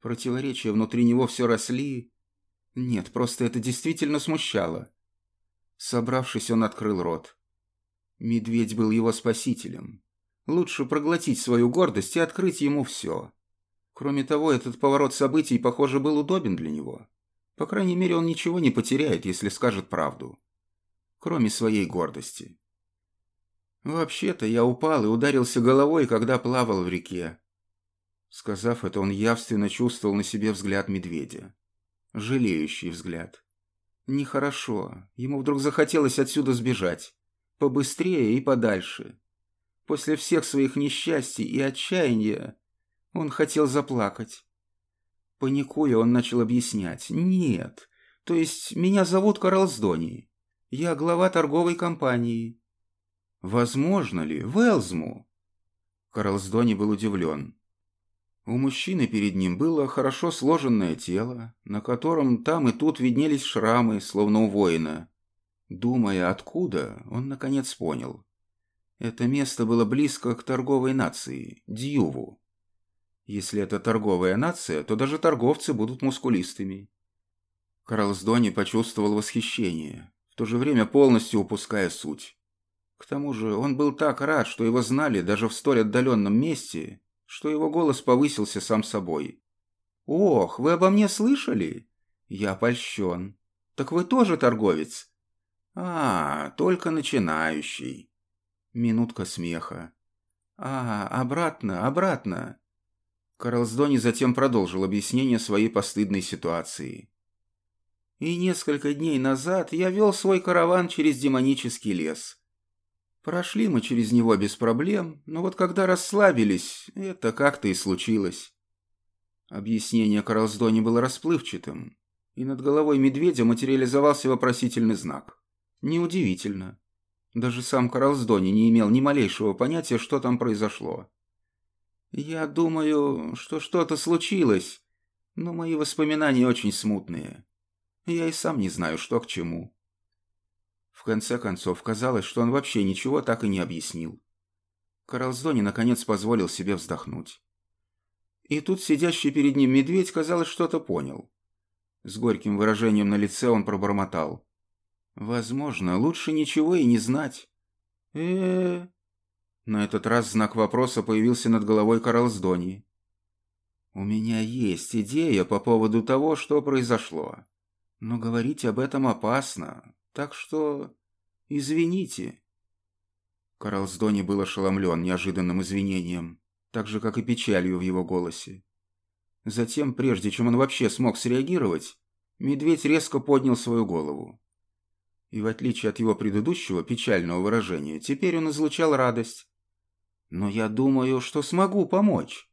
S2: Противоречия внутри него все росли. Нет, просто это действительно смущало. Собравшись, он открыл рот. Медведь был его спасителем. Лучше проглотить свою гордость и открыть ему все. Кроме того, этот поворот событий, похоже, был удобен для него. По крайней мере, он ничего не потеряет, если скажет правду кроме своей гордости. Вообще-то я упал и ударился головой, когда плавал в реке. Сказав это, он явственно чувствовал на себе взгляд медведя. Жалеющий взгляд. Нехорошо. Ему вдруг захотелось отсюда сбежать. Побыстрее и подальше. После всех своих несчастий и отчаяния он хотел заплакать. Паникуя, он начал объяснять. «Нет, то есть меня зовут Карлсдони. Я глава торговой компании. Возможно ли? Велзму? Карлсдони был удивлен. У мужчины перед ним было хорошо сложенное тело, на котором там и тут виднелись шрамы, словно у воина. Думая, откуда, он наконец понял. Это место было близко к торговой нации, Дьюву. Если это торговая нация, то даже торговцы будут мускулистыми. Карлсдони почувствовал восхищение то же время полностью упуская суть. К тому же он был так рад, что его знали даже в столь отдаленном месте, что его голос повысился сам собой. «Ох, вы обо мне слышали? Я польщен. Так вы тоже торговец?» «А, только начинающий». Минутка смеха. «А, обратно, обратно». Карлсдони затем продолжил объяснение своей постыдной ситуации. И несколько дней назад я вел свой караван через демонический лес. Прошли мы через него без проблем, но вот когда расслабились, это как-то и случилось. Объяснение Карлсдони было расплывчатым, и над головой медведя материализовался вопросительный знак. Неудивительно. Даже сам Карлсдони не имел ни малейшего понятия, что там произошло. Я думаю, что что-то случилось, но мои воспоминания очень смутные. Я и сам не знаю, что к чему. В конце концов, казалось, что он вообще ничего так и не объяснил. Карлсдони наконец позволил себе вздохнуть. И тут сидящий перед ним медведь, казалось, что-то понял. С горьким выражением на лице он пробормотал. «Возможно, лучше ничего и не знать». э, -э, -э. На этот раз знак вопроса появился над головой Карлсдони. «У меня есть идея по поводу того, что произошло. Но говорить об этом опасно, так что... извините». Карлсдони был ошеломлен неожиданным извинением, так же, как и печалью в его голосе. Затем, прежде чем он вообще смог среагировать, медведь резко поднял свою голову. И в отличие от его предыдущего печального выражения, теперь он излучал радость. «Но я думаю, что смогу помочь».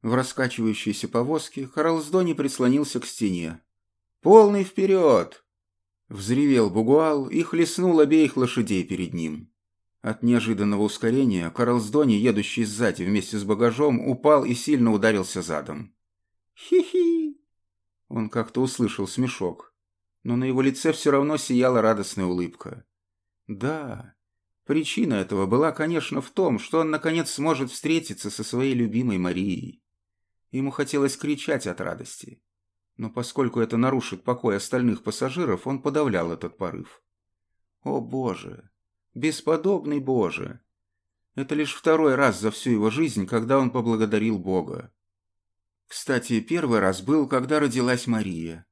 S2: В раскачивающейся повозке Карлсдони прислонился к стене. «Полный вперед!» Взревел Бугуал и хлестнул обеих лошадей перед ним. От неожиданного ускорения Карлсдони, едущий сзади вместе с багажом, упал и сильно ударился задом. «Хи-хи!» Он как-то услышал смешок, но на его лице все равно сияла радостная улыбка. «Да, причина этого была, конечно, в том, что он наконец сможет встретиться со своей любимой Марией. Ему хотелось кричать от радости, но поскольку это нарушит покой остальных пассажиров, он подавлял этот порыв. «О, Боже! Бесподобный Боже!» Это лишь второй раз за всю его жизнь, когда он поблагодарил Бога. Кстати, первый раз был, когда родилась Мария.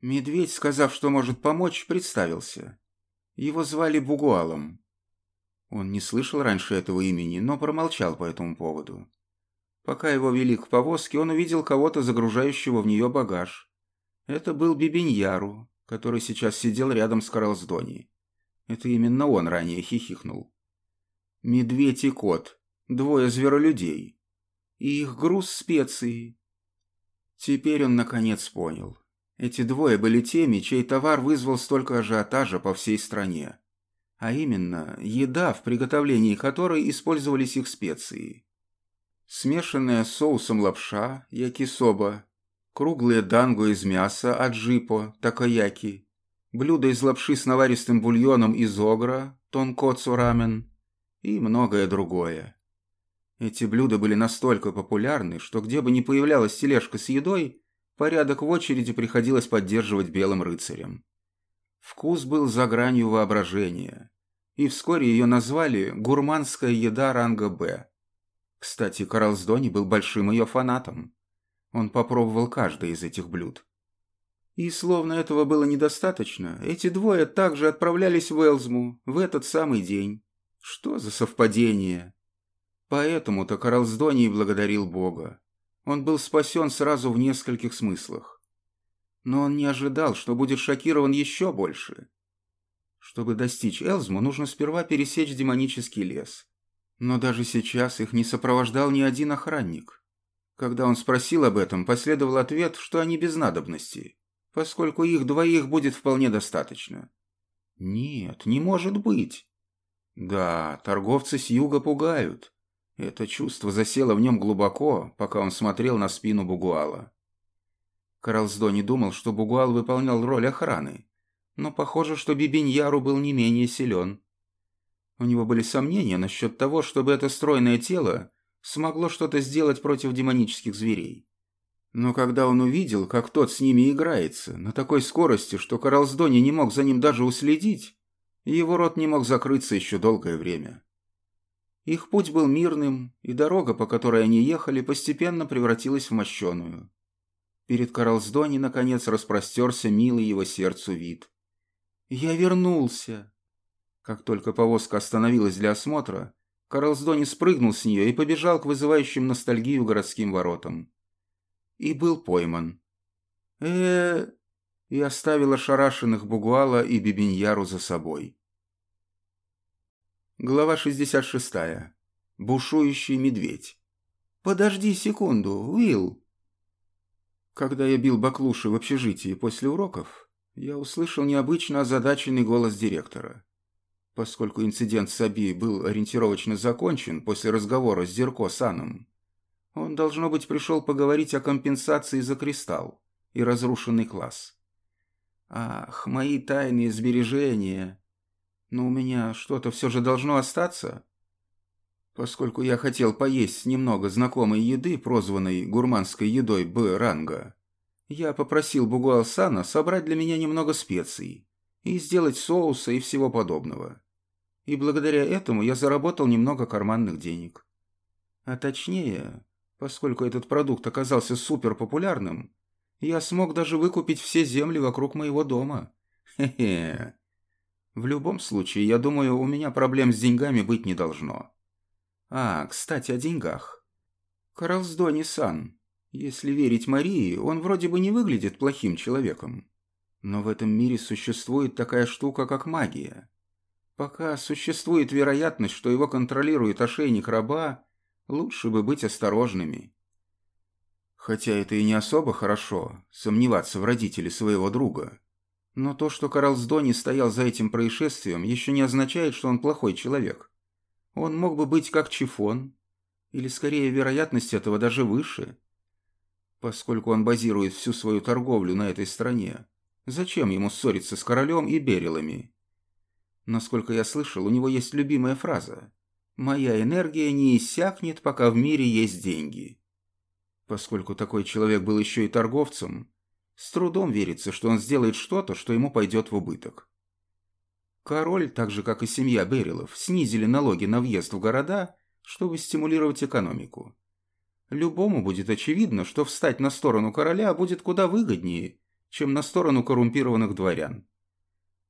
S2: Медведь, сказав, что может помочь, представился. Его звали Бугуалом. Он не слышал раньше этого имени, но промолчал по этому поводу. Пока его вели к повозке, он увидел кого-то, загружающего в нее багаж. Это был Бибиньяру, который сейчас сидел рядом с Карлсдони. Это именно он ранее хихикнул. Медведь и кот. Двое зверолюдей. И их груз специи. Теперь он наконец понял. Эти двое были теми, чей товар вызвал столько ажиотажа по всей стране. А именно, еда, в приготовлении которой использовались их специи смешанная с соусом лапша, якисоба, круглые данго из мяса, аджипо, такаяки, блюдо из лапши с наваристым бульоном из огра, тонкоцу рамен и многое другое. Эти блюда были настолько популярны, что где бы ни появлялась тележка с едой, порядок в очереди приходилось поддерживать белым рыцарем. Вкус был за гранью воображения, и вскоре ее назвали «гурманская еда ранга Б». Кстати, Карлсдони был большим ее фанатом. Он попробовал каждое из этих блюд. И словно этого было недостаточно, эти двое также отправлялись в Элзму в этот самый день. Что за совпадение? Поэтому-то Карлсдони благодарил Бога. Он был спасен сразу в нескольких смыслах. Но он не ожидал, что будет шокирован еще больше. Чтобы достичь Элзму, нужно сперва пересечь демонический лес. Но даже сейчас их не сопровождал ни один охранник. Когда он спросил об этом, последовал ответ, что они без надобности, поскольку их двоих будет вполне достаточно. Нет, не может быть. Да, торговцы с юга пугают. Это чувство засело в нем глубоко, пока он смотрел на спину Бугуала. Карлсдо не думал, что Бугуал выполнял роль охраны, но похоже, что Бибиньяру был не менее силен. У него были сомнения насчет того, чтобы это стройное тело смогло что-то сделать против демонических зверей. Но когда он увидел, как тот с ними играется, на такой скорости, что Карлсдони не мог за ним даже уследить, его рот не мог закрыться еще долгое время. Их путь был мирным, и дорога, по которой они ехали, постепенно превратилась в мощеную. Перед Карлсдони, наконец, распростерся милый его сердцу вид. «Я вернулся!» Как только повозка остановилась для осмотра, Карлсдони спрыгнул с нее и побежал к вызывающим ностальгию городским воротам. И был пойман. э и оставил ошарашенных Бугуала и Бибиньяру за собой. Глава 66. Бушующий медведь. «Подожди секунду, Уилл!» Когда я бил баклуши в общежитии после уроков, я услышал необычно озадаченный голос директора. Поскольку инцидент с Аби был ориентировочно закончен после разговора с Зерко Саном, он, должно быть, пришел поговорить о компенсации за кристалл и разрушенный класс. Ах, мои тайные сбережения! Но у меня что-то все же должно остаться. Поскольку я хотел поесть немного знакомой еды, прозванной гурманской едой Б-ранга, я попросил Бугуалсана собрать для меня немного специй и сделать соуса и всего подобного. И благодаря этому я заработал немного карманных денег. А точнее, поскольку этот продукт оказался суперпопулярным, я смог даже выкупить все земли вокруг моего дома. Хе-хе. В любом случае, я думаю, у меня проблем с деньгами быть не должно. А, кстати, о деньгах. Карлсдони-сан. Если верить Марии, он вроде бы не выглядит плохим человеком. Но в этом мире существует такая штука, как магия. Пока существует вероятность, что его контролирует ошейник раба, лучше бы быть осторожными. Хотя это и не особо хорошо, сомневаться в родителе своего друга. Но то, что Карлсдони стоял за этим происшествием, еще не означает, что он плохой человек. Он мог бы быть как Чифон, или скорее вероятность этого даже выше. Поскольку он базирует всю свою торговлю на этой стране, зачем ему ссориться с королем и берилами? Насколько я слышал, у него есть любимая фраза «Моя энергия не иссякнет, пока в мире есть деньги». Поскольку такой человек был еще и торговцем, с трудом верится, что он сделает что-то, что ему пойдет в убыток. Король, так же как и семья Берилов, снизили налоги на въезд в города, чтобы стимулировать экономику. Любому будет очевидно, что встать на сторону короля будет куда выгоднее, чем на сторону коррумпированных дворян.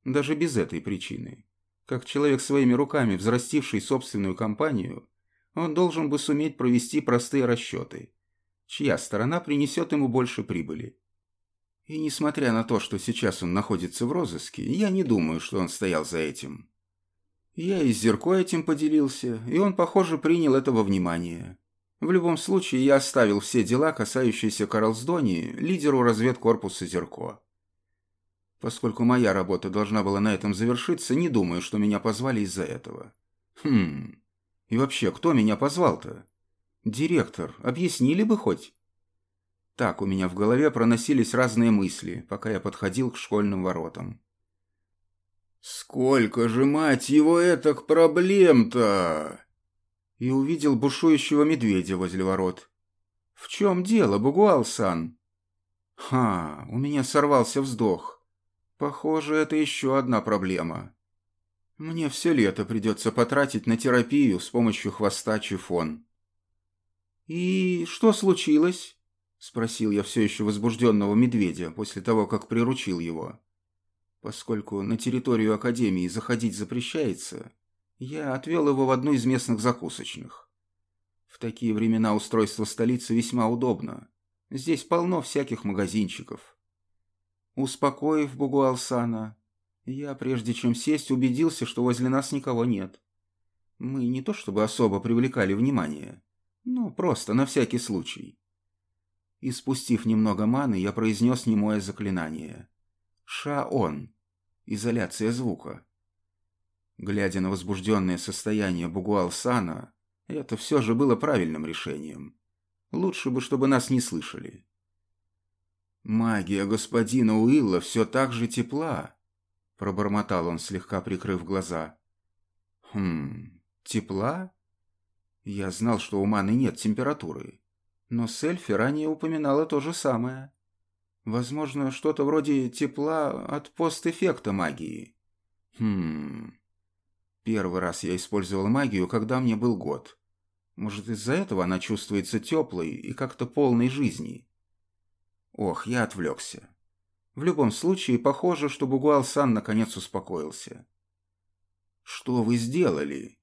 S2: Даже без этой причины. Как человек своими руками, взрастивший собственную компанию, он должен бы суметь провести простые расчеты – чья сторона принесет ему больше прибыли. И несмотря на то, что сейчас он находится в розыске, я не думаю, что он стоял за этим. Я и с Зерко этим поделился, и он, похоже, принял это во внимание. В любом случае, я оставил все дела, касающиеся Карлсдони, лидеру разведкорпуса Зерко. Поскольку моя работа должна была на этом завершиться, не думаю, что меня позвали из-за этого. Хм... И вообще, кто меня позвал-то? «Директор, объяснили бы хоть?» Так у меня в голове проносились разные мысли, пока я подходил к школьным воротам. «Сколько же, мать его, этак проблем-то!» И увидел бушующего медведя возле ворот. «В чем дело, Бугуал-сан?» «Ха, у меня сорвался вздох. Похоже, это еще одна проблема. Мне все лето придется потратить на терапию с помощью хвоста Чифон». «И что случилось?» – спросил я все еще возбужденного медведя после того, как приручил его. Поскольку на территорию Академии заходить запрещается, я отвел его в одну из местных закусочных. В такие времена устройство столицы весьма удобно. Здесь полно всяких магазинчиков. Успокоив Бугуалсана, я, прежде чем сесть, убедился, что возле нас никого нет. Мы не то чтобы особо привлекали внимание, ну, просто на всякий случай. И спустив немного маны, я произнес немое заклинание. Ша-он. Изоляция звука. Глядя на возбужденное состояние Бугуал-сана, это все же было правильным решением. Лучше бы, чтобы нас не слышали. «Магия господина Уилла все так же тепла», — пробормотал он, слегка прикрыв глаза. «Хм, тепла?» Я знал, что у маны нет температуры. Но Сельфи ранее упоминала то же самое. Возможно, что-то вроде тепла от постэффекта магии. Хм... Первый раз я использовал магию, когда мне был год. Может, из-за этого она чувствуется теплой и как-то полной жизни. Ох, я отвлекся. В любом случае, похоже, что Бугуал-сан наконец успокоился. «Что вы сделали?»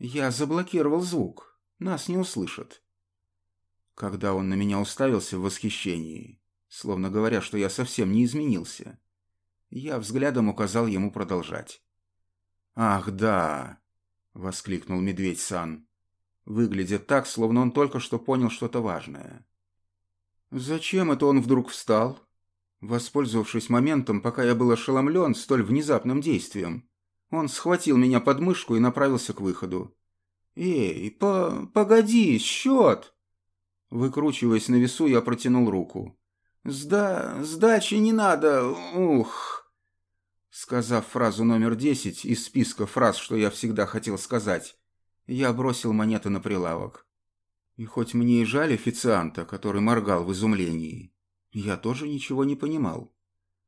S2: Я заблокировал звук. Нас не услышат. Когда он на меня уставился в восхищении, словно говоря, что я совсем не изменился, я взглядом указал ему продолжать. «Ах, да!» — воскликнул медведь-сан. Выглядит так, словно он только что понял что-то важное. «Зачем это он вдруг встал?» Воспользовавшись моментом, пока я был ошеломлен столь внезапным действием, он схватил меня под мышку и направился к выходу. «Эй, по погоди, счет!» Выкручиваясь на весу, я протянул руку. «Сда... сдачи не надо, ух!» Сказав фразу номер десять из списка фраз, что я всегда хотел сказать, я бросил монеты на прилавок. И хоть мне и жаль официанта, который моргал в изумлении, я тоже ничего не понимал.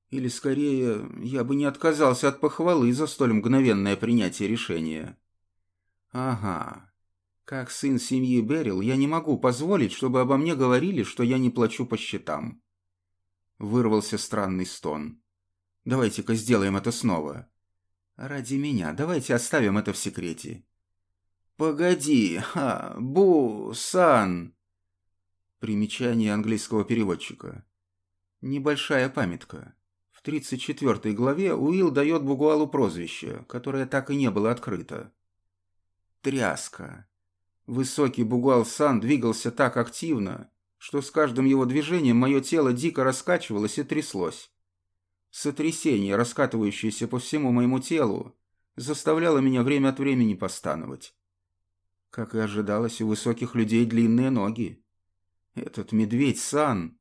S2: Или скорее, я бы не отказался от похвалы за столь мгновенное принятие решения. Ага. Как сын семьи Берил, я не могу позволить, чтобы обо мне говорили, что я не плачу по счетам. Вырвался странный стон. Давайте-ка сделаем это снова. Ради меня, давайте оставим это в секрете. Погоди, ха, Бу, Сан. Примечание английского переводчика. Небольшая памятка. В 34 главе Уилл дает Бугуалу прозвище, которое так и не было открыто. Тряска. Высокий Бугуал Сан двигался так активно, что с каждым его движением мое тело дико раскачивалось и тряслось. Сотрясение, раскатывающееся по всему моему телу, заставляло меня время от времени постановать. Как и ожидалось, у высоких людей длинные ноги. Этот медведь Сан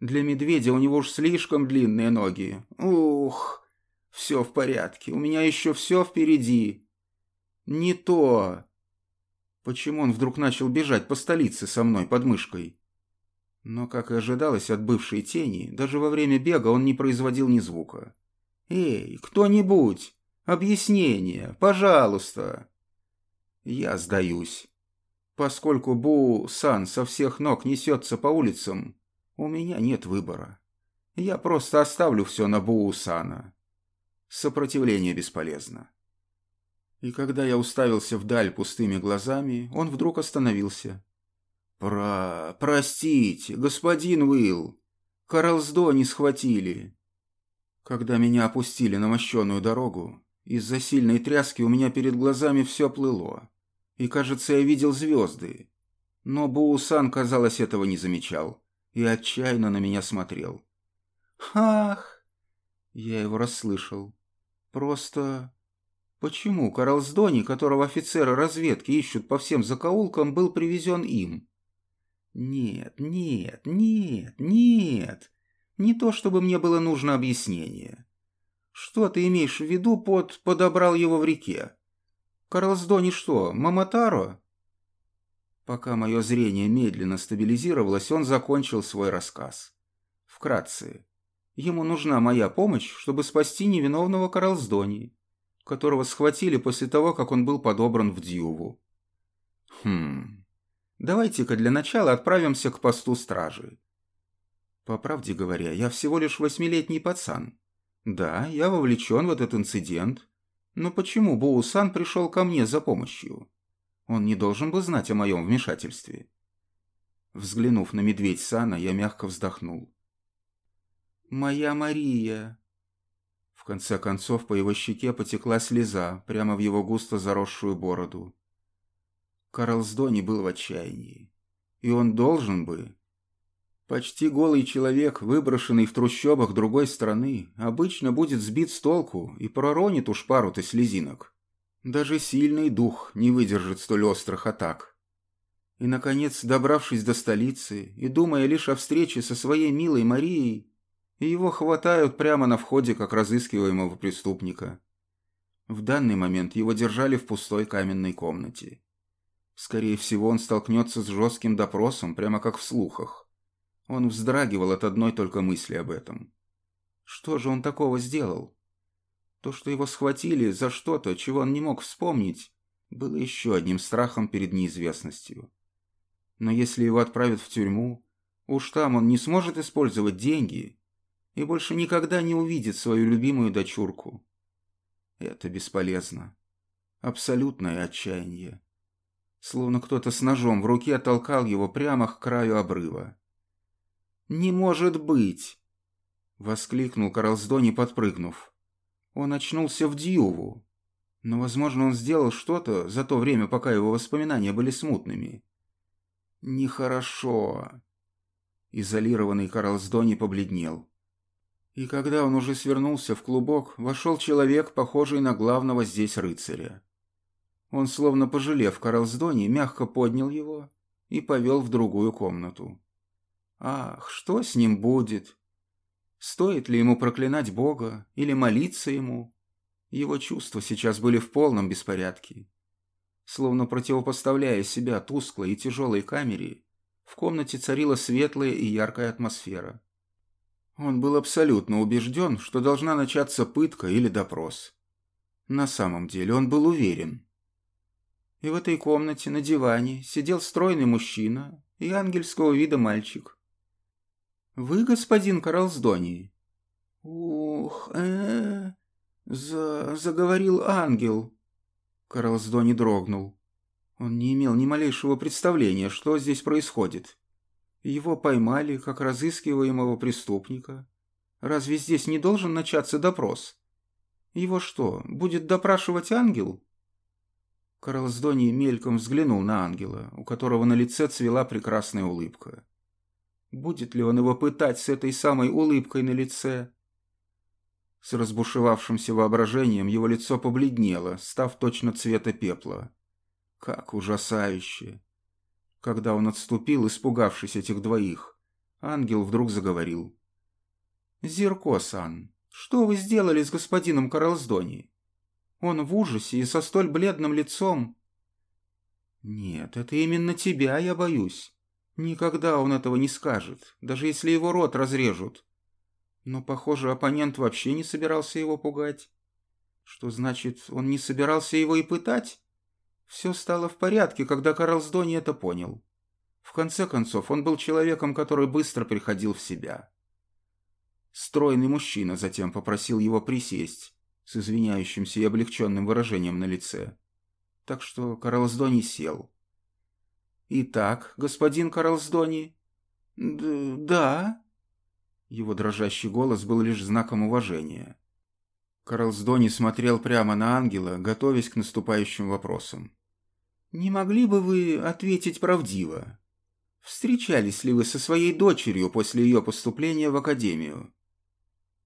S2: для медведя у него уж слишком длинные ноги. Ух, все в порядке, у меня еще все впереди. Не то. Почему он вдруг начал бежать по столице со мной под мышкой? Но, как и ожидалось от бывшей тени, даже во время бега он не производил ни звука. «Эй, кто-нибудь! Объяснение, пожалуйста!» Я сдаюсь. Поскольку Бу-сан со всех ног несется по улицам, у меня нет выбора. Я просто оставлю все на Буусана. Сопротивление бесполезно. И когда я уставился вдаль пустыми глазами, он вдруг остановился. «Про... простите, господин Уилл, Карлсдо не схватили». Когда меня опустили на мощенную дорогу, из-за сильной тряски у меня перед глазами все плыло. И, кажется, я видел звезды. Но Буусан, казалось, этого не замечал и отчаянно на меня смотрел. «Ах!» Я его расслышал. «Просто...» Почему Карлсдони, которого офицеры разведки ищут по всем закоулкам, был привезен им? Нет, нет, нет, нет. Не то, чтобы мне было нужно объяснение. Что ты имеешь в виду под «подобрал его в реке»? Карлсдони что, Маматаро? Пока мое зрение медленно стабилизировалось, он закончил свой рассказ. Вкратце. Ему нужна моя помощь, чтобы спасти невиновного Карлсдони, которого схватили после того, как он был подобран в Дьюву. Хм. Давайте-ка для начала отправимся к посту стражи. По правде говоря, я всего лишь восьмилетний пацан. Да, я вовлечен в этот инцидент. Но почему Боусан пришел ко мне за помощью? Он не должен был знать о моем вмешательстве. Взглянув на медведь Сана, я мягко вздохнул. «Моя Мария!» В конце концов, по его щеке потекла слеза, прямо в его густо заросшую бороду. Карлсдони был в отчаянии. И он должен бы... Почти голый человек, выброшенный в трущобах другой страны, обычно будет сбит с толку и проронит уж пару-то слезинок. Даже сильный дух не выдержит столь острых атак. И, наконец, добравшись до столицы и думая лишь о встрече со своей милой Марией, его хватают прямо на входе как разыскиваемого преступника. В данный момент его держали в пустой каменной комнате. Скорее всего, он столкнется с жестким допросом, прямо как в слухах. Он вздрагивал от одной только мысли об этом. Что же он такого сделал? То, что его схватили за что-то, чего он не мог вспомнить, было еще одним страхом перед неизвестностью. Но если его отправят в тюрьму, уж там он не сможет использовать деньги и больше никогда не увидит свою любимую дочурку. Это бесполезно. Абсолютное отчаяние. Словно кто-то с ножом в руке толкал его прямо к краю обрыва. «Не может быть!» — воскликнул Карлсдони, подпрыгнув. Он очнулся в Дьюву. Но, возможно, он сделал что-то за то время, пока его воспоминания были смутными. Нехорошо. Изолированный Карлсдони побледнел. И когда он уже свернулся в клубок, вошел человек, похожий на главного здесь рыцаря. Он, словно пожалев Карлсдони, мягко поднял его и повел в другую комнату. Ах, что с ним будет? Стоит ли ему проклинать Бога или молиться ему? Его чувства сейчас были в полном беспорядке. Словно противопоставляя себя тусклой и тяжелой камере, в комнате царила светлая и яркая атмосфера. Он был абсолютно убежден, что должна начаться пытка или допрос. На самом деле он был уверен. И в этой комнате на диване сидел стройный мужчина и ангельского вида мальчик. «Вы господин Карлсдони?» «Ух, э, -э, за заговорил ангел». Карлсдони дрогнул. Он не имел ни малейшего представления, что здесь происходит. Его поймали, как разыскиваемого преступника. Разве здесь не должен начаться допрос? Его что, будет допрашивать ангел? Карлсдони мельком взглянул на ангела, у которого на лице цвела прекрасная улыбка. Будет ли он его пытать с этой самой улыбкой на лице? С разбушевавшимся воображением его лицо побледнело, став точно цвета пепла. Как ужасающе! Когда он отступил, испугавшись этих двоих, ангел вдруг заговорил. «Зирко-сан, что вы сделали с господином Карлсдони? Он в ужасе и со столь бледным лицом...» «Нет, это именно тебя я боюсь. Никогда он этого не скажет, даже если его рот разрежут. Но, похоже, оппонент вообще не собирался его пугать. Что значит, он не собирался его и пытать? Все стало в порядке, когда Карлсдони это понял. В конце концов, он был человеком, который быстро приходил в себя. Стройный мужчина затем попросил его присесть, с извиняющимся и облегченным выражением на лице. Так что Карлсдони сел. «Итак, господин Карлсдони?» «Да». Его дрожащий голос был лишь знаком уважения. Карлсдони смотрел прямо на ангела, готовясь к наступающим вопросам. «Не могли бы вы ответить правдиво? Встречались ли вы со своей дочерью после ее поступления в академию?»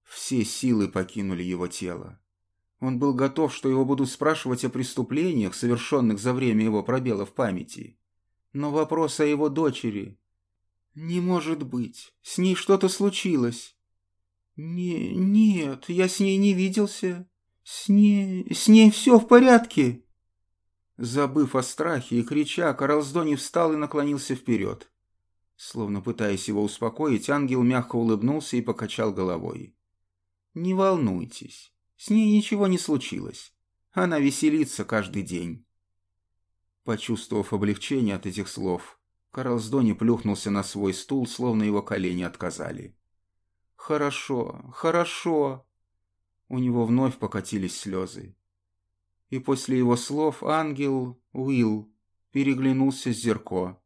S2: Все силы покинули его тело. Он был готов, что его будут спрашивать о преступлениях, совершенных за время его пробела в памяти. Но вопрос о его дочери... «Не может быть. С ней что-то случилось». «Не, нет, я с ней не виделся. С ней... с ней все в порядке». Забыв о страхе и крича, Карлсдони встал и наклонился вперед. Словно пытаясь его успокоить, ангел мягко улыбнулся и покачал головой. «Не волнуйтесь, с ней ничего не случилось. Она веселится каждый день». Почувствовав облегчение от этих слов, Карлсдони плюхнулся на свой стул, словно его колени отказали. «Хорошо, хорошо!» У него вновь покатились слезы. И после его слов ангел Уилл переглянулся с Зерко.